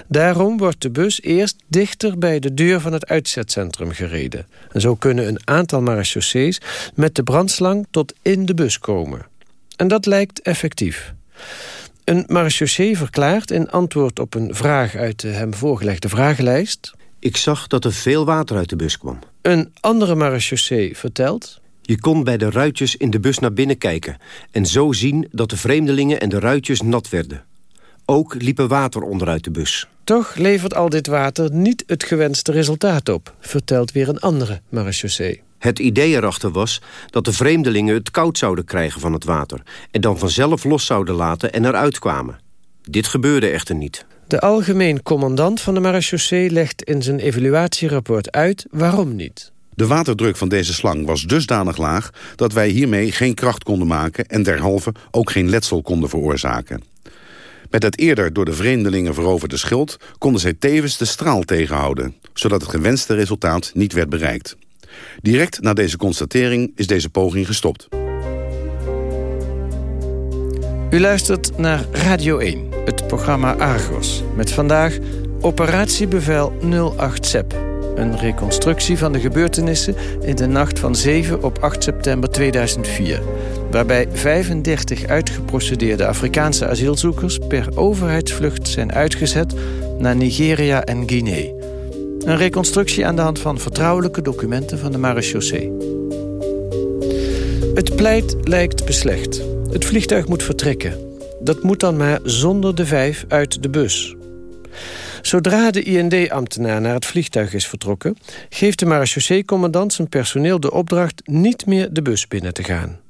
Speaker 18: Daarom wordt de bus eerst dichter bij de deur van het uitzetcentrum gereden. En zo kunnen een aantal marechaussees met de brandslang tot in de bus komen. En dat lijkt effectief. Een marechaussee verklaart in antwoord op een vraag uit de hem voorgelegde vragenlijst...
Speaker 28: Ik zag dat er veel water uit de bus kwam.
Speaker 18: Een andere marechaussee vertelt...
Speaker 28: Je kon bij de ruitjes in de bus naar binnen kijken... en zo zien dat de vreemdelingen en de ruitjes nat werden. Ook liepen water onderuit de bus.
Speaker 18: Toch levert al dit water niet het gewenste resultaat op... vertelt weer een andere marechaussee.
Speaker 28: Het idee erachter was dat de vreemdelingen het koud zouden krijgen van het water... en dan vanzelf los zouden laten en eruit kwamen. Dit gebeurde echter niet.
Speaker 18: De algemeen commandant van de marechaussee legt in zijn evaluatierapport uit waarom niet.
Speaker 27: De waterdruk van deze slang was dusdanig laag... dat wij hiermee geen kracht konden maken... en derhalve ook geen letsel konden veroorzaken. Met het eerder door de vreemdelingen veroverde schild... konden zij tevens de straal tegenhouden... zodat het gewenste resultaat niet werd bereikt. Direct na deze constatering is deze poging gestopt.
Speaker 18: U luistert naar Radio 1, het programma Argos. Met vandaag Operatiebevel 08 SEP. Een reconstructie van de gebeurtenissen in de nacht van 7 op 8 september 2004. Waarbij 35 uitgeprocedeerde Afrikaanse asielzoekers per overheidsvlucht zijn uitgezet naar Nigeria en Guinea. Een reconstructie aan de hand van vertrouwelijke documenten van de marechaussee. Het pleit lijkt beslecht. Het vliegtuig moet vertrekken. Dat moet dan maar zonder de vijf uit de bus. Zodra de IND-ambtenaar naar het vliegtuig is vertrokken... geeft de marechaussee-commandant zijn personeel de opdracht... niet meer de bus binnen te gaan.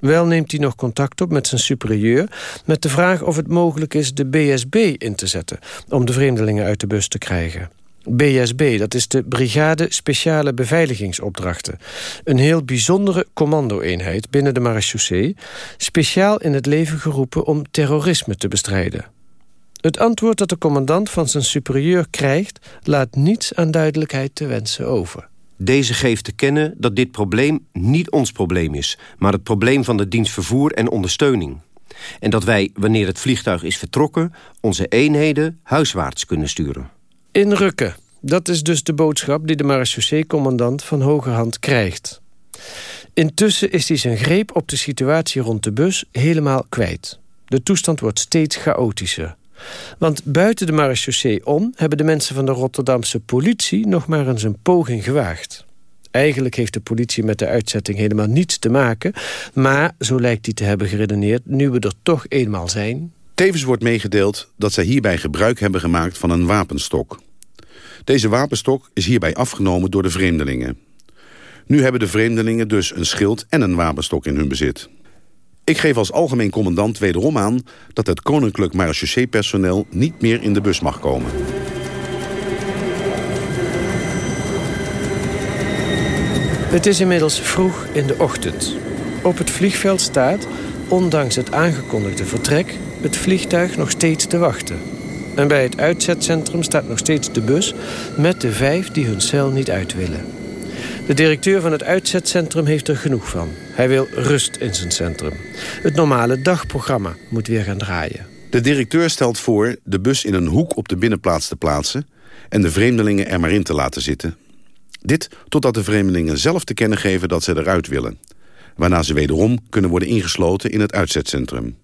Speaker 18: Wel neemt hij nog contact op met zijn superieur... met de vraag of het mogelijk is de BSB in te zetten... om de vreemdelingen uit de bus te krijgen. BSB, dat is de Brigade Speciale Beveiligingsopdrachten. Een heel bijzondere commando-eenheid binnen de marechaussee... speciaal in het leven geroepen om terrorisme te bestrijden. Het antwoord dat de commandant van zijn superieur krijgt... laat niets aan duidelijkheid te wensen over.
Speaker 28: Deze geeft te kennen dat dit probleem niet ons probleem is... maar het probleem van de dienst vervoer en ondersteuning. En dat wij, wanneer het vliegtuig is vertrokken... onze eenheden huiswaarts kunnen sturen.
Speaker 18: Inrukken. Dat is dus de boodschap die de marechaussee-commandant van hogerhand krijgt. Intussen is hij zijn greep op de situatie rond de bus helemaal kwijt. De toestand wordt steeds chaotischer. Want buiten de marechaussee om... hebben de mensen van de Rotterdamse politie nog maar eens een poging gewaagd. Eigenlijk heeft de politie met de uitzetting helemaal niets te maken... maar, zo lijkt hij te hebben geredeneerd... nu we er toch eenmaal zijn...
Speaker 27: Tevens wordt meegedeeld dat zij hierbij gebruik hebben gemaakt van een wapenstok. Deze wapenstok is hierbij afgenomen door de vreemdelingen. Nu hebben de vreemdelingen dus een schild en een wapenstok in hun bezit. Ik geef als algemeen commandant wederom aan... dat het koninklijk marechaussee-personeel niet meer in de bus mag komen.
Speaker 18: Het is inmiddels vroeg in de ochtend. Op het vliegveld staat, ondanks het aangekondigde vertrek... het vliegtuig nog steeds te wachten. En bij het uitzetcentrum staat nog steeds de bus... met de vijf die hun cel niet uit willen. De directeur van het uitzetcentrum heeft er genoeg van. Hij wil rust in zijn centrum. Het normale dagprogramma moet weer gaan draaien.
Speaker 27: De directeur stelt voor de bus in een hoek op de binnenplaats te plaatsen... en de vreemdelingen er maar in te laten zitten. Dit totdat de vreemdelingen zelf te kennen geven dat ze eruit willen. Waarna ze wederom kunnen worden ingesloten in het uitzetcentrum.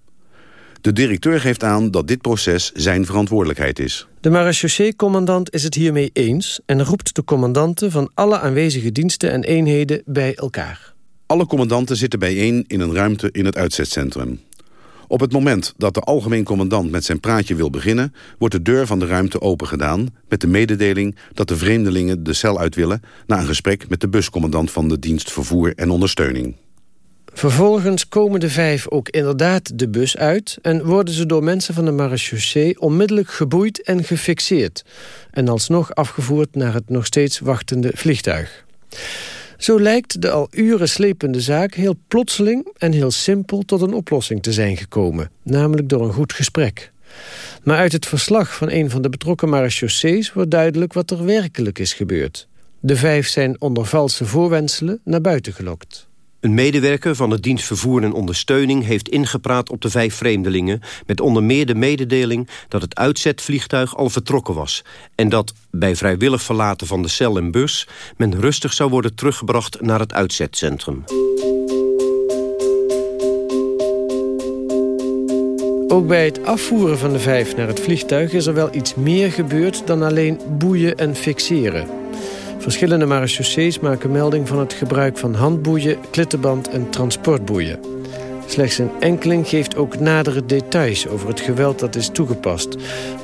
Speaker 27: De directeur geeft aan dat dit proces zijn verantwoordelijkheid is.
Speaker 18: De marechaussee-commandant is het hiermee eens... en roept de commandanten van alle aanwezige diensten en eenheden bij elkaar.
Speaker 27: Alle commandanten zitten bijeen in een ruimte in het uitzetcentrum. Op het moment dat de algemeen commandant met zijn praatje wil beginnen... wordt de deur van de ruimte opengedaan met de mededeling... dat de vreemdelingen de cel uit willen... na een gesprek met de buscommandant van de dienst Vervoer en Ondersteuning.
Speaker 18: Vervolgens komen de vijf ook inderdaad de bus uit... en worden ze door mensen van de marechaussee onmiddellijk geboeid en gefixeerd... en alsnog afgevoerd naar het nog steeds wachtende vliegtuig. Zo lijkt de al uren slepende zaak heel plotseling en heel simpel tot een oplossing te zijn gekomen, namelijk door een goed gesprek. Maar uit het verslag van een van de betrokken marechaussees wordt duidelijk wat er werkelijk is gebeurd. De vijf zijn onder valse voorwenselen naar buiten gelokt.
Speaker 28: Een medewerker van de dienst Vervoer en Ondersteuning heeft ingepraat op de vijf vreemdelingen... met onder meer de mededeling dat het uitzetvliegtuig al vertrokken was... en dat bij vrijwillig verlaten van de cel en bus... men rustig zou worden teruggebracht naar het uitzetcentrum.
Speaker 18: Ook bij het afvoeren van de vijf naar het vliegtuig is er wel iets meer gebeurd dan alleen boeien en fixeren. Verschillende marechaussees maken melding van het gebruik van handboeien, klittenband en transportboeien. Slechts een enkeling geeft ook nadere details over het geweld dat is toegepast...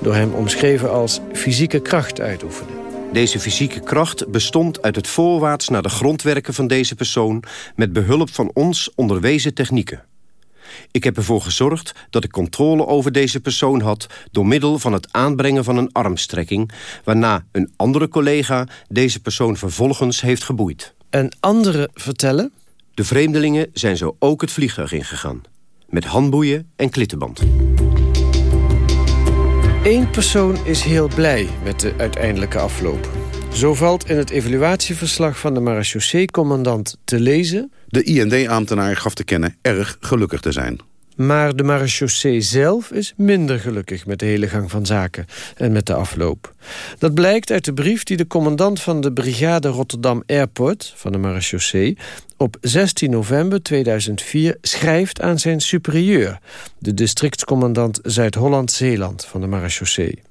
Speaker 18: door hem omschreven als fysieke kracht uitoefenen.
Speaker 28: Deze fysieke kracht bestond uit het voorwaarts naar de grondwerken van deze persoon... met behulp van ons onderwezen technieken. Ik heb ervoor gezorgd dat ik controle over deze persoon had... door middel van het aanbrengen van een armstrekking... waarna een andere collega deze persoon vervolgens heeft geboeid.
Speaker 18: En anderen vertellen?
Speaker 28: De vreemdelingen zijn zo ook het vliegtuig ingegaan. Met handboeien en klittenband.
Speaker 18: Eén persoon is heel blij met de uiteindelijke afloop. Zo valt in het evaluatieverslag van de marechaussee-commandant te lezen...
Speaker 27: De IND-ambtenaar gaf te kennen erg gelukkig te zijn.
Speaker 18: Maar de marechaussee zelf is minder gelukkig met de hele gang van zaken en met de afloop. Dat blijkt uit de brief die de commandant van de brigade Rotterdam Airport van de marechaussee op 16 november 2004 schrijft aan zijn superieur, de districtscommandant Zuid-Holland-Zeeland van de marechaussee.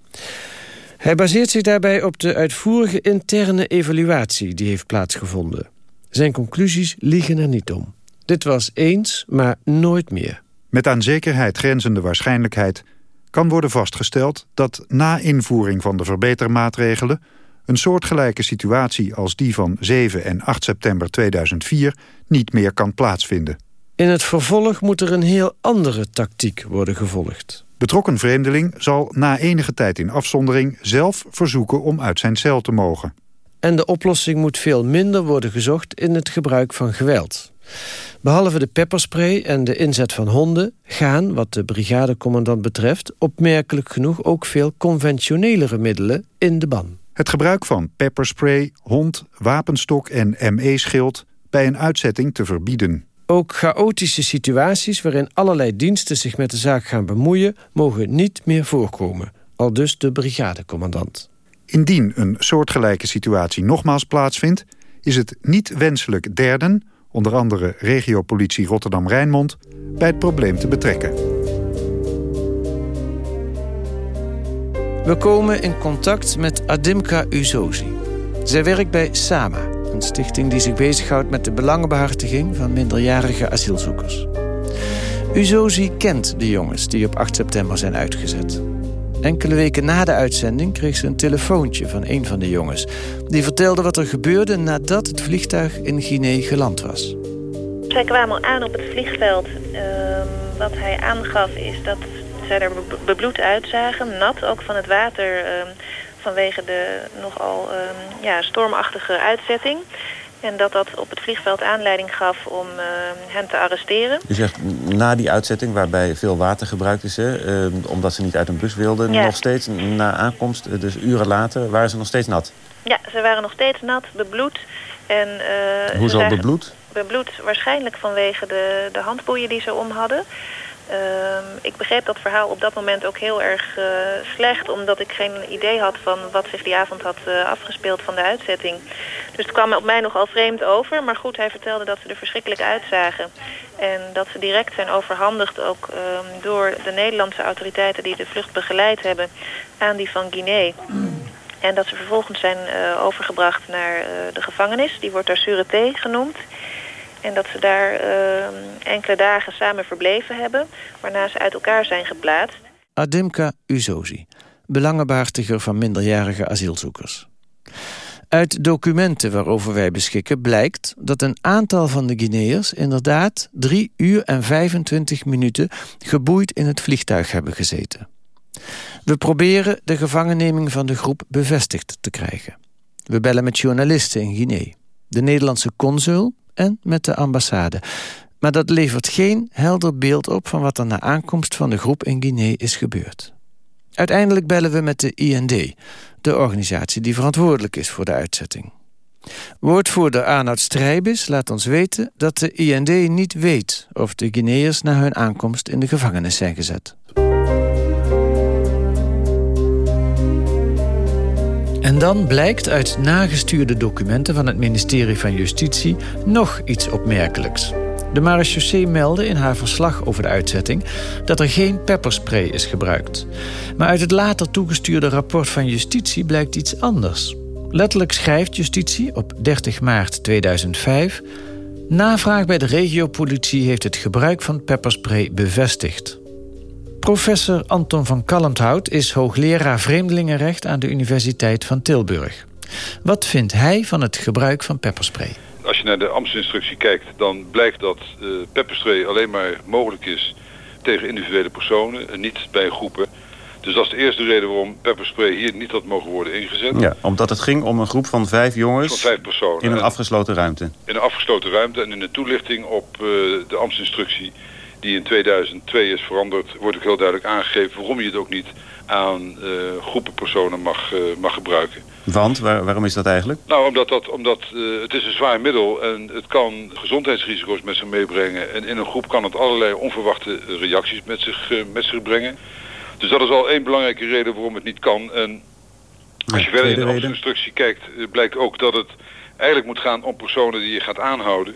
Speaker 18: Hij baseert zich daarbij op de uitvoerige interne evaluatie die heeft plaatsgevonden. Zijn conclusies liegen er niet om. Dit was eens, maar nooit meer.
Speaker 17: Met aan zekerheid grenzende waarschijnlijkheid kan worden vastgesteld dat na invoering van de verbetermaatregelen een soortgelijke situatie als die van 7 en 8 september 2004 niet meer kan plaatsvinden.
Speaker 18: In het vervolg moet er een heel andere tactiek worden gevolgd.
Speaker 17: Betrokken vreemdeling zal na enige tijd in afzondering zelf verzoeken om uit zijn cel te mogen.
Speaker 18: En de oplossing moet veel minder worden gezocht in het gebruik van geweld. Behalve de pepperspray en de inzet van honden... gaan, wat de brigadecommandant betreft... opmerkelijk genoeg ook veel conventionelere middelen in de ban.
Speaker 17: Het gebruik van pepperspray, hond, wapenstok en ME-schild... bij een uitzetting te verbieden.
Speaker 18: Ook chaotische situaties waarin allerlei diensten zich met de zaak gaan bemoeien... mogen niet meer voorkomen, al dus de brigadecommandant.
Speaker 17: Indien een soortgelijke situatie nogmaals plaatsvindt... is het niet wenselijk derden, onder andere regiopolitie Rotterdam-Rijnmond... bij het probleem te betrekken.
Speaker 18: We komen in contact met Adimka Uzozi. Zij werkt bij SAMA, een stichting die zich bezighoudt met de belangenbehartiging van minderjarige asielzoekers. Uzozi kent de jongens die op 8 september zijn uitgezet. Enkele weken na de uitzending kreeg ze een telefoontje van een van de jongens. Die vertelde wat er gebeurde nadat het vliegtuig in Guinea geland was.
Speaker 23: Zij kwamen aan op het vliegveld. Ehm, wat hij aangaf is dat zij er bebloed uitzagen. Nat, ook van het water ehm, vanwege de nogal um, ja, stormachtige uitzetting. En dat dat op het vliegveld aanleiding gaf om uh, hen te arresteren.
Speaker 29: U zegt na die uitzetting, waarbij veel water gebruikt is... Hè, uh, omdat ze niet uit een bus wilden,
Speaker 23: Ja.
Speaker 29: nog steeds na aankomst... eh, dus uren later, waren ze nog steeds nat.
Speaker 23: Ja, ze waren nog steeds nat, bebloed. En, eh,
Speaker 29: Hoezo bebloed?
Speaker 23: Bebloed waarschijnlijk vanwege de, de handboeien die ze om hadden. Ehm, ik begreep dat verhaal op dat moment ook heel erg eh, slecht... omdat ik geen idee had van wat zich die avond had eh, afgespeeld van de uitzetting. Dus het kwam op mij nogal vreemd over. Maar goed, hij vertelde dat ze er verschrikkelijk uitzagen. En dat ze direct zijn overhandigd ook ehm, door de Nederlandse autoriteiten... die de vlucht begeleid hebben aan die van Guinea. En dat ze vervolgens zijn eh, overgebracht naar de gevangenis. Die wordt daar Sûreté genoemd. En dat ze daar eh, enkele dagen samen verbleven hebben. Waarna ze uit elkaar zijn geplaatst.
Speaker 18: Adimka Uzozi, belangenbehartiger van minderjarige asielzoekers. Uit documenten waarover wij beschikken blijkt dat een aantal van de Guineërs inderdaad 3 uur en 25 minuten geboeid in het vliegtuig hebben gezeten. We proberen de gevangenneming van de groep bevestigd te krijgen. We bellen met journalisten in Guinea, de Nederlandse consul en met de ambassade. Maar dat levert geen helder beeld op van wat er na aankomst van de groep in Guinea is gebeurd. Uiteindelijk bellen we met de IND, de organisatie die verantwoordelijk is voor de uitzetting. Woordvoerder Arnoud Strijbis laat ons weten dat de IND niet weet of de Guineërs na hun aankomst in de gevangenis zijn gezet. En dan blijkt uit nagestuurde documenten van het ministerie van Justitie nog iets opmerkelijks. De marechaussee meldde in haar verslag over de uitzetting dat er geen pepperspray is gebruikt. Maar uit het later toegestuurde rapport van Justitie blijkt iets anders. Letterlijk schrijft Justitie op 30 maart 2005... Navraag bij de regiopolitie heeft het gebruik van pepperspray bevestigd. Professor Anton van Kalmthout is hoogleraar vreemdelingenrecht aan de Universiteit van Tilburg. Wat vindt hij van het gebruik van pepperspray?
Speaker 30: Als je naar de ambtsinstructie kijkt, dan blijkt dat eh pepperspray alleen maar mogelijk is tegen individuele personen en niet bij groepen. Dus dat is de eerste reden waarom pepperspray hier niet had mogen worden ingezet.
Speaker 29: Ja, omdat het ging om een groep van vijf jongens...
Speaker 30: Van vijf personen.
Speaker 29: in een
Speaker 30: En
Speaker 29: afgesloten ruimte.
Speaker 30: in een afgesloten ruimte en in de toelichting op eh, de ambtsinstructie die in 2002 is veranderd, wordt ook heel duidelijk aangegeven waarom je het ook niet aan eh, groepen personen mag, eh, mag gebruiken.
Speaker 29: Want, waar- waarom is dat eigenlijk?
Speaker 30: Nou, omdat, dat, omdat eh, het is een zwaar middel en het kan gezondheidsrisico's met zich meebrengen. En in een groep kan het allerlei onverwachte reacties met zich, met zich brengen. Dus dat is al één belangrijke reden waarom het niet kan. En als je verder in de instructie kijkt, blijkt ook dat het eigenlijk moet gaan om personen die je gaat aanhouden.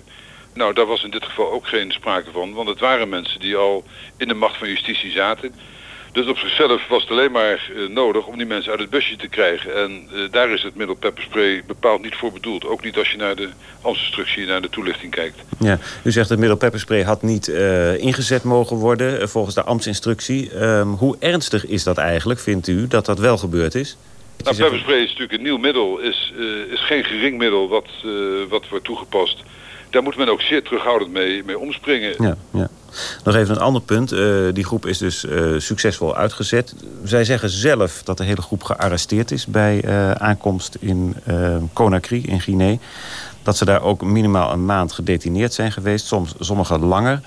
Speaker 30: Nou, daar was in dit geval ook geen sprake van, want het waren mensen die al in de macht van justitie zaten. Dus op zichzelf was het alleen maar eh, nodig om die mensen uit het busje te krijgen. En eh, daar is het middel pepperspray bepaald niet voor bedoeld. Ook niet als je naar de ambtsinstructie, naar de toelichting kijkt.
Speaker 29: Ja, u zegt het middel pepperspray had niet eh, ingezet mogen worden... volgens de ambtsinstructie. Ehm, hoe ernstig is dat eigenlijk, vindt u, dat dat wel gebeurd is?
Speaker 30: Nou, pepperspray is natuurlijk een nieuw middel, is, is geen gering middel wat, wat wordt toegepast. Daar moet men ook zeer terughoudend mee, mee omspringen.
Speaker 29: Ja, ja. Nog even een ander punt. Eh, die groep is dus eh, succesvol uitgezet. Zij zeggen zelf dat de hele groep gearresteerd is... bij eh, aankomst in Conakry, in Guinea. Dat ze daar ook minimaal een maand gedetineerd zijn geweest. Soms, sommigen langer.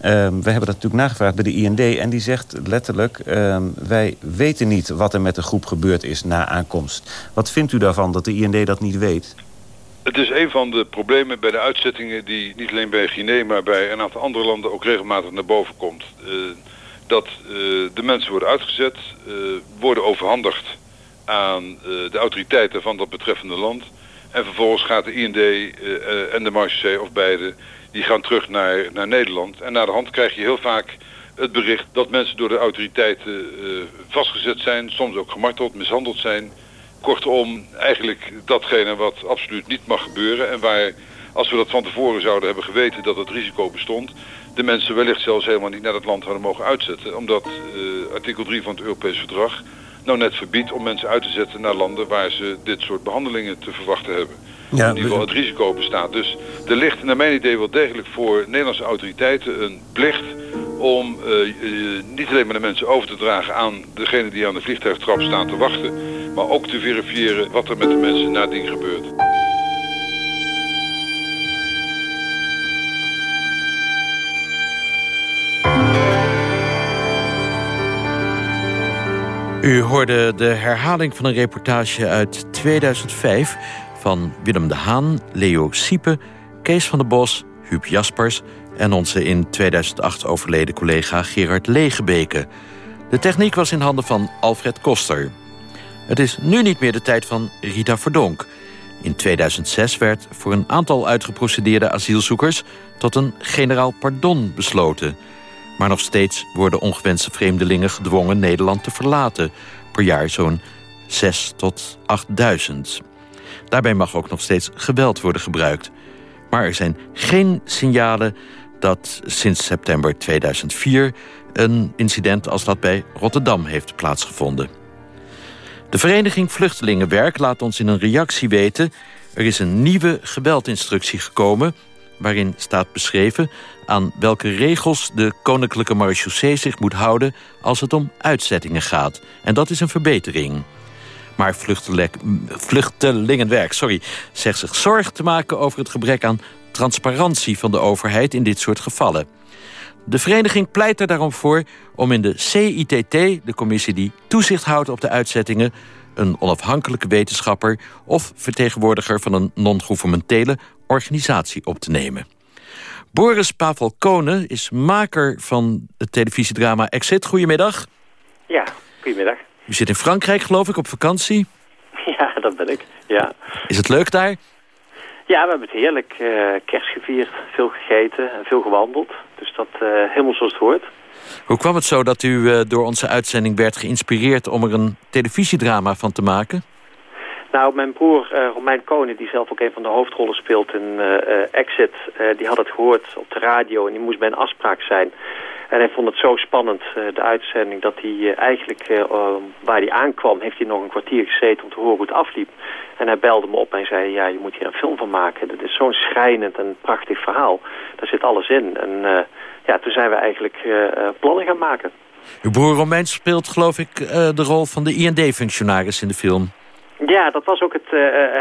Speaker 29: We hebben dat natuurlijk nagevraagd bij de IND. En die zegt letterlijk... wij weten niet wat er met de groep gebeurd is na aankomst. Wat vindt u daarvan dat de IND dat niet weet?
Speaker 30: Het is een van de problemen bij de uitzettingen die niet alleen bij Guinea, maar bij een aantal andere landen ook regelmatig naar boven komt. Eh, dat eh, de mensen worden uitgezet, eh, worden overhandigd aan de autoriteiten van dat betreffende land. En vervolgens gaat de IND en de Marseillais of beide, die gaan terug naar, naar Nederland. En na de hand krijg je heel vaak het bericht dat mensen door de autoriteiten vastgezet zijn, soms ook gemarteld, mishandeld zijn. Kortom, eigenlijk datgene wat absoluut niet mag gebeuren en waar, als we dat van tevoren zouden hebben geweten dat het risico bestond, de mensen wellicht zelfs helemaal niet naar dat land hadden mogen uitzetten. Omdat artikel 3 van het Europees Verdrag nou net verbiedt om mensen uit te zetten naar landen waar ze dit soort behandelingen te verwachten hebben. Ja, in ieder geval het risico bestaat. Dus er ligt naar mijn idee wel degelijk voor Nederlandse autoriteiten een plicht om uh, niet alleen maar de mensen over te dragen aan degene die aan de vliegtuigtrap staan te wachten, maar ook te verifiëren wat er met de mensen nadien gebeurt.
Speaker 15: U hoorde de herhaling van een reportage uit 2005... van Willem de Haan, Leo Siepe, Kees van der Bos, Huub Jaspers... en onze in 2008 overleden collega Gerard Legebeke. De techniek was in handen van Alfred Koster. Het is nu niet meer de tijd van Rita Verdonk. In 2006 werd voor een aantal uitgeprocedeerde asielzoekers... tot een generaal pardon besloten... Maar nog steeds worden ongewenste vreemdelingen gedwongen Nederland te verlaten. Per jaar zo'n 6 tot 8000. Daarbij mag ook nog steeds geweld worden gebruikt. Maar er zijn geen signalen dat sinds september 2004... een incident als dat bij Rotterdam heeft plaatsgevonden. De vereniging Vluchtelingenwerk laat ons in een reactie weten... er is een nieuwe geweldinstructie gekomen waarin staat beschreven aan welke regels de koninklijke marechaussee zich moet houden als het om uitzettingen gaat. En dat is een verbetering. Maar vluchtelingenwerk sorry, zegt zich zorg te maken over het gebrek aan transparantie van de overheid in dit soort gevallen. De vereniging pleit er daarom voor om in de CITT, de commissie die toezicht houdt op de uitzettingen, een onafhankelijke wetenschapper of vertegenwoordiger van een non-governementele organisatie op te nemen. Boris Pavel is maker van het televisiedrama Exit. Goedemiddag.
Speaker 31: Ja, goedemiddag.
Speaker 15: U zit in Frankrijk, geloof ik, op vakantie?
Speaker 31: Ja, dat ben ik, ja.
Speaker 15: Is het leuk daar?
Speaker 31: Ja, we hebben het heerlijk. Uh, kerst gevierd, veel gegeten en veel gewandeld. Dus dat uh, helemaal zoals het hoort.
Speaker 15: Hoe kwam het zo dat u uh, door onze uitzending werd geïnspireerd... om er een televisiedrama van te maken?
Speaker 31: Nou, mijn broer Romein Koning, die zelf ook een van de hoofdrollen speelt in Exit... die had het gehoord op de radio en die moest bij een afspraak zijn. En hij vond het zo spannend, de uitzending, dat hij eigenlijk... waar hij aankwam, heeft hij nog een kwartier gezeten om te horen hoe het afliep. En hij belde me op en zei, ja, je moet hier een film van maken. Dat is zo'n schrijnend en prachtig verhaal. Daar zit alles in. En ja, toen zijn we eigenlijk plannen gaan maken.
Speaker 15: Uw broer Romein speelt, geloof ik, de rol van de IND-functionaris in de film.
Speaker 31: Ja, dat was ook het...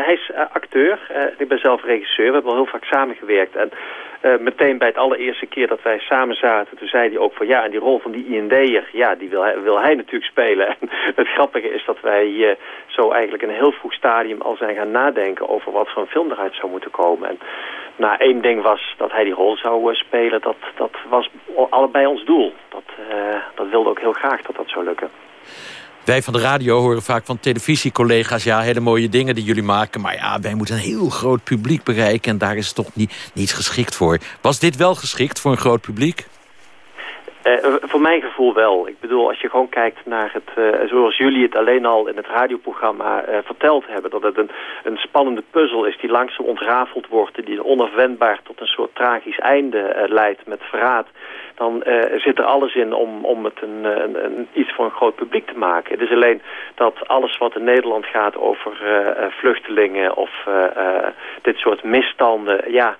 Speaker 31: Hij is acteur. Ik ben zelf regisseur. We hebben al heel vaak samengewerkt. En meteen bij het allereerste keer dat wij samen zaten... toen zei hij ook van ja, en die rol van die IND'er... ja, die wil hij, wil hij natuurlijk spelen. En het grappige is dat wij zo eigenlijk een heel vroeg stadium... al zijn gaan nadenken over wat voor een film eruit zou moeten komen. En nou, één ding was dat hij die rol zou spelen. Dat, dat was allebei ons doel. Dat, dat wilde ook heel graag dat dat zou lukken.
Speaker 15: Wij van de radio horen vaak van televisiecollega's... ja, hele mooie dingen die jullie maken... maar ja, wij moeten een heel groot publiek bereiken... en daar is het toch niet, niet geschikt voor. Was dit wel geschikt voor een groot publiek?
Speaker 31: Uh, voor mijn gevoel wel. Ik bedoel, als je gewoon kijkt naar het, uh, zoals jullie het alleen al in het radioprogramma verteld hebben, dat het een, een spannende puzzel is die langzaam ontrafeld wordt, die onafwendbaar tot een soort tragisch einde leidt met verraad, dan zit er alles in om, om het een, een, een, iets voor een groot publiek te maken. Het is alleen dat alles wat in Nederland gaat over vluchtelingen of dit soort misstanden, ja,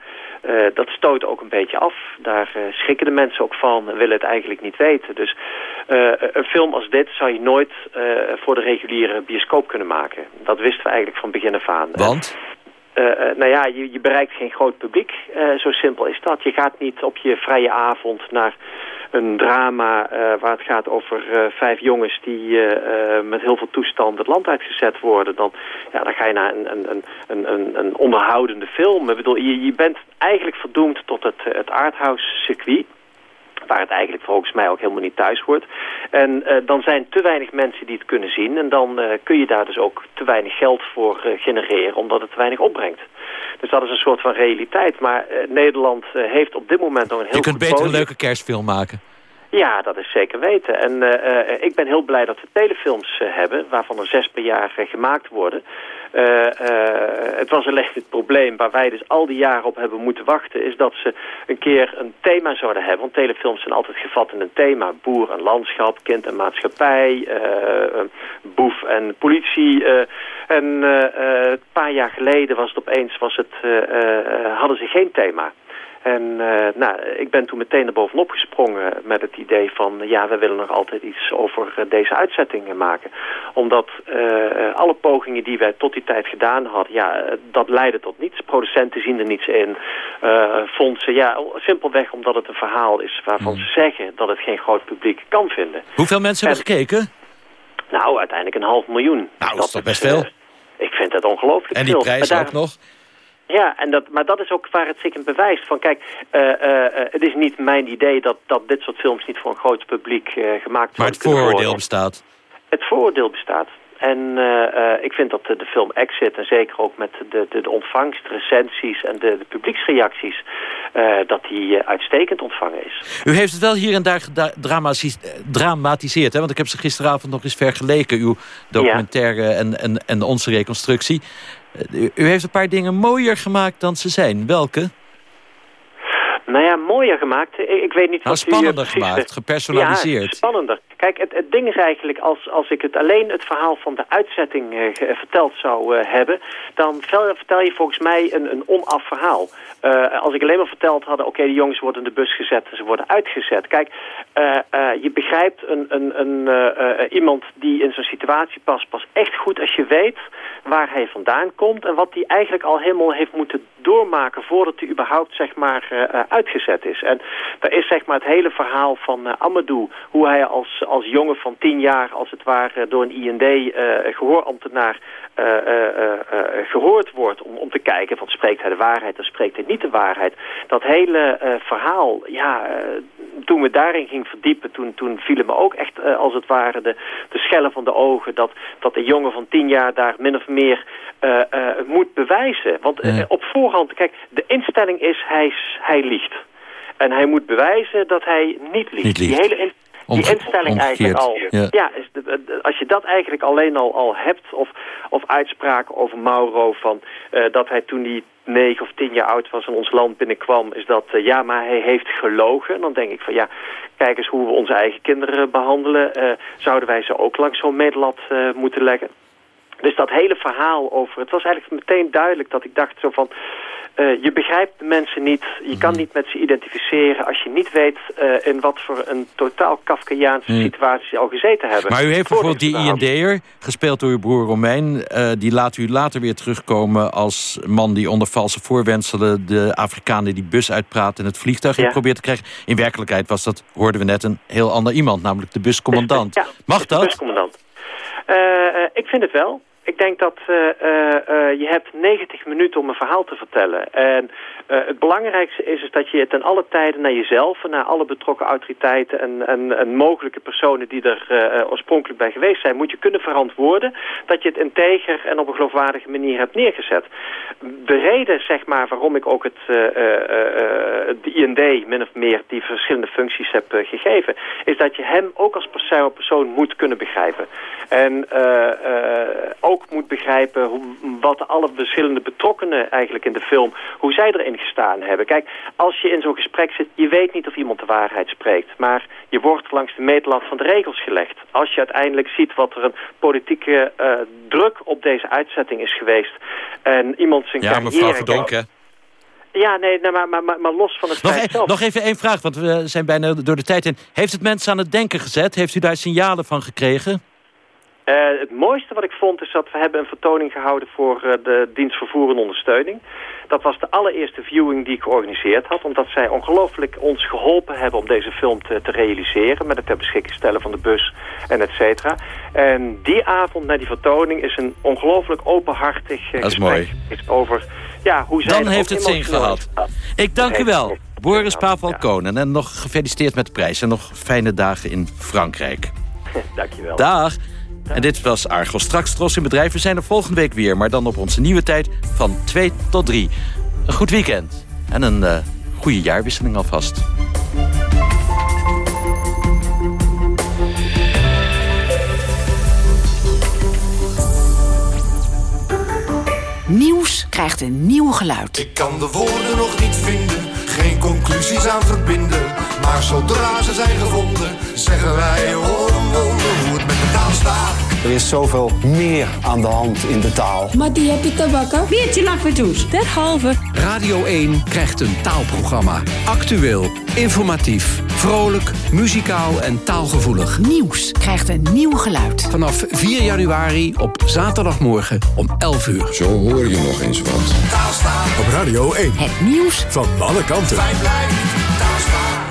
Speaker 31: uh, dat stoot ook een beetje af. Daar uh, schrikken de mensen ook van en willen het eigenlijk niet weten. Dus uh, een film als dit zou je nooit voor de reguliere bioscoop kunnen maken. Dat wisten we eigenlijk van begin af aan.
Speaker 15: Want?
Speaker 31: Nou ja, je, je, bereikt geen groot publiek. zo simpel is dat. Je gaat niet op je vrije avond naar een drama waar het gaat over vijf jongens die met heel veel toestand het land uitgezet worden. Dan, ja, dan ga je naar een, een, een, een, een onderhoudende film. Ik bedoel, je, je bent eigenlijk verdoemd tot het, het arthouse circuit waar het eigenlijk volgens mij ook helemaal niet thuis hoort. En uh, dan zijn te weinig mensen die het kunnen zien. En dan uh, kun je daar dus ook te weinig geld voor uh, genereren, omdat het te weinig opbrengt. Dus dat is een soort van realiteit. Maar Nederland heeft op dit moment nog een heel
Speaker 15: Je kunt beter een leuke kerstfilm maken.
Speaker 31: Ja, dat is zeker weten. En uh, ik ben heel blij dat we telefilms uh, hebben, waarvan er zes per jaar gemaakt worden. Het was alleen het probleem waar wij dus al die jaren op hebben moeten wachten... is dat ze een keer een thema zouden hebben. Want telefilms zijn altijd gevat in een thema. Boer en landschap, kind en maatschappij, boef en politie. en een paar jaar geleden was het opeens, was het, hadden ze geen thema. En uh, nou, ik ben toen meteen er bovenop gesprongen met het idee van... ja, we willen nog altijd iets over uh, deze uitzetting maken. Omdat uh, alle pogingen die wij tot die tijd gedaan hadden... ja, dat leidde tot niets. Producenten zien er niets in. fondsen, ja, simpelweg omdat het een verhaal is... waarvan
Speaker 15: Hmm.
Speaker 31: ze zeggen dat het geen groot publiek kan vinden.
Speaker 15: Hoeveel mensen hebben gekeken?
Speaker 31: Nou, uiteindelijk een half miljoen.
Speaker 15: Nou, dat is toch best veel?
Speaker 31: ik vind het ongelooflijk
Speaker 15: En die
Speaker 31: veel.
Speaker 15: prijs
Speaker 31: daar-
Speaker 15: ook nog?
Speaker 31: Ja, en dat, maar dat is ook waar het zich in bewijst. Van kijk, eh, eh, eh, het is niet mijn idee dat, dat dit soort films niet voor een groot publiek eh, gemaakt worden.
Speaker 15: Maar het vooroordeel bestaat.
Speaker 31: Het vooroordeel bestaat. En ik vind dat de, de film Exit, en zeker ook met de, de, de ontvangst, recensies en de, de publieksreacties, dat die uitstekend ontvangen is.
Speaker 15: U heeft het wel hier en daar gedramatiseerd, hè? want ik heb ze gisteravond nog eens vergeleken, uw documentaire en, en, en onze reconstructie. Eh, U, u heeft een paar dingen mooier gemaakt dan ze zijn. Welke?
Speaker 31: Nou ja, mooier gemaakt. Ik, weet niet
Speaker 15: Nou,
Speaker 31: wat eh,
Speaker 15: spannender
Speaker 31: precies
Speaker 15: gemaakt, gepersonaliseerd.
Speaker 31: Ja, spannender. Kijk, het, het ding is eigenlijk, als, als ik het alleen het verhaal van de uitzetting eh, verteld zou eh, hebben, dan vertel, je volgens mij een, een onaf verhaal. Eh, als ik alleen maar verteld had, oké, de jongens worden in de bus gezet en ze worden uitgezet. Kijk, eh, eh, je begrijpt een, een, een, eh, eh, iemand die in zo'n situatie past, pas echt goed als je weet waar hij vandaan komt en wat hij eigenlijk al helemaal heeft moeten doormaken voordat hij überhaupt zeg maar eh, eh, uitgezet is. En daar is zeg maar het hele verhaal van eh, Amadou, hoe hij als, als jongen van tien jaar als het ware door een IND eh gehoorambtenaar eh, eh, eh, eh, gehoord wordt om, om te kijken van spreekt hij de waarheid of spreekt hij niet de waarheid. Dat hele verhaal, ja, toen we daarin gingen verdiepen, toen, toen vielen me ook echt als het ware de, de schellen van de ogen dat, dat de jongen van tien jaar daar min of meer eh, eh, moet bewijzen. Want eh, op voorhand, kijk, de instelling is hij, hij liegt. En hij moet bewijzen dat hij niet liegt.
Speaker 15: Niet liegt.
Speaker 31: Die hele in- die instelling eigenlijk al. Ja, als je dat eigenlijk alleen al, al hebt, of, of uitspraken over Mauro van dat hij toen hij negen of tien jaar oud was en ons land binnenkwam, is dat ja, maar hij heeft gelogen. En dan denk ik van ja, kijk eens hoe we onze eigen kinderen behandelen. Eh, zouden wij ze ook langs zo'n meetlat eh, moeten leggen? Dus dat hele verhaal over... Het was eigenlijk meteen duidelijk dat ik dacht zo van... eh, je begrijpt de mensen niet, je kan niet met ze identificeren... als je niet weet eh, in wat voor een totaal Kafkaiaanse
Speaker 15: Hmm.
Speaker 31: situatie ze al gezeten hebben.
Speaker 15: Maar u heeft bijvoorbeeld die IND'er, gespeeld door uw broer Romein... eh, die laat u later weer terugkomen als man die onder valse voorwenselen... de Afrikanen die bus uitpraat en het vliegtuig
Speaker 31: Ja.
Speaker 15: probeert te krijgen. In werkelijkheid was dat, hoorden we net, een heel ander iemand, namelijk de buscommandant.
Speaker 31: Ja,
Speaker 15: Mag dat?
Speaker 31: buscommandant. Eh, eh, ik vind het wel. Ik denk dat eh, eh, eh, je hebt 90 minuten om een verhaal te vertellen. En het belangrijkste is, is dat je ten alle tijden naar jezelf... en naar alle betrokken autoriteiten en, en, en mogelijke personen... die er oorspronkelijk bij geweest zijn... moet je kunnen verantwoorden dat je het integer en op een geloofwaardige manier hebt neergezet. De reden, zeg maar, waarom ik ook het, de IND min of meer die verschillende functies heb gegeven... is dat je hem ook als persoon, persoon moet kunnen begrijpen. En eh, ook moet begrijpen hoe, wat alle verschillende betrokkenen eigenlijk in de film... hoe zij erin gestaan hebben. Kijk, als je in zo'n gesprek zit, je weet niet of iemand de waarheid spreekt. Maar je wordt langs de meetlat van de regels gelegd. Als je uiteindelijk ziet wat er een politieke eh, druk op deze uitzetting is geweest... en iemand zijn
Speaker 15: Ja,
Speaker 31: carrière...
Speaker 15: mevrouw Verdonk, hè?
Speaker 31: Ja, nee, maar, maar, maar los van het
Speaker 15: Nog,
Speaker 31: feit
Speaker 15: e-
Speaker 31: zelf...
Speaker 15: nog even één vraag, want we zijn bijna door de tijd in. Heeft het mensen aan het denken gezet? Heeft u daar signalen van gekregen?
Speaker 31: Eh, het mooiste wat ik vond is dat we hebben een vertoning gehouden voor eh, de dienst vervoer en ondersteuning. Dat was de allereerste viewing die ik georganiseerd had. Omdat zij ongelooflijk ons geholpen hebben om deze film te, te realiseren. Met het ter beschikking stellen van de bus en et cetera. En die avond na die vertoning is een ongelooflijk openhartig eh,
Speaker 15: Dat is
Speaker 31: gesprek
Speaker 15: mooi.
Speaker 31: over ja, hoe zij
Speaker 15: Dan heeft het zin gehad. Ik dank u wel, Boris Pavel Konen. En nog gefeliciteerd met de prijs. En nog fijne dagen in Frankrijk.
Speaker 31: Dankjewel.
Speaker 15: Dag. En dit was Argos. Straks Tros in Bedrijf. We zijn er volgende week weer, maar dan op onze nieuwe tijd van 2 tot 3. Een goed weekend en een uh, goede jaarwisseling alvast.
Speaker 32: Nieuws krijgt een nieuw geluid.
Speaker 33: Ik kan de woorden nog niet vinden, geen conclusies aan verbinden. Maar zodra ze zijn gevonden, zeggen wij horen.
Speaker 34: Er is zoveel meer aan de hand in de taal.
Speaker 35: Maar die heb je te bakken. Weertje lakvertoes. Derhalve.
Speaker 20: Radio 1 krijgt een taalprogramma. Actueel, informatief, vrolijk, muzikaal en taalgevoelig.
Speaker 32: Nieuws krijgt een nieuw geluid.
Speaker 20: Vanaf 4 januari op zaterdagmorgen om 11 uur.
Speaker 36: Zo hoor je nog eens wat.
Speaker 1: Op Radio 1.
Speaker 32: Het nieuws
Speaker 1: van alle kanten.
Speaker 33: Wij blijven.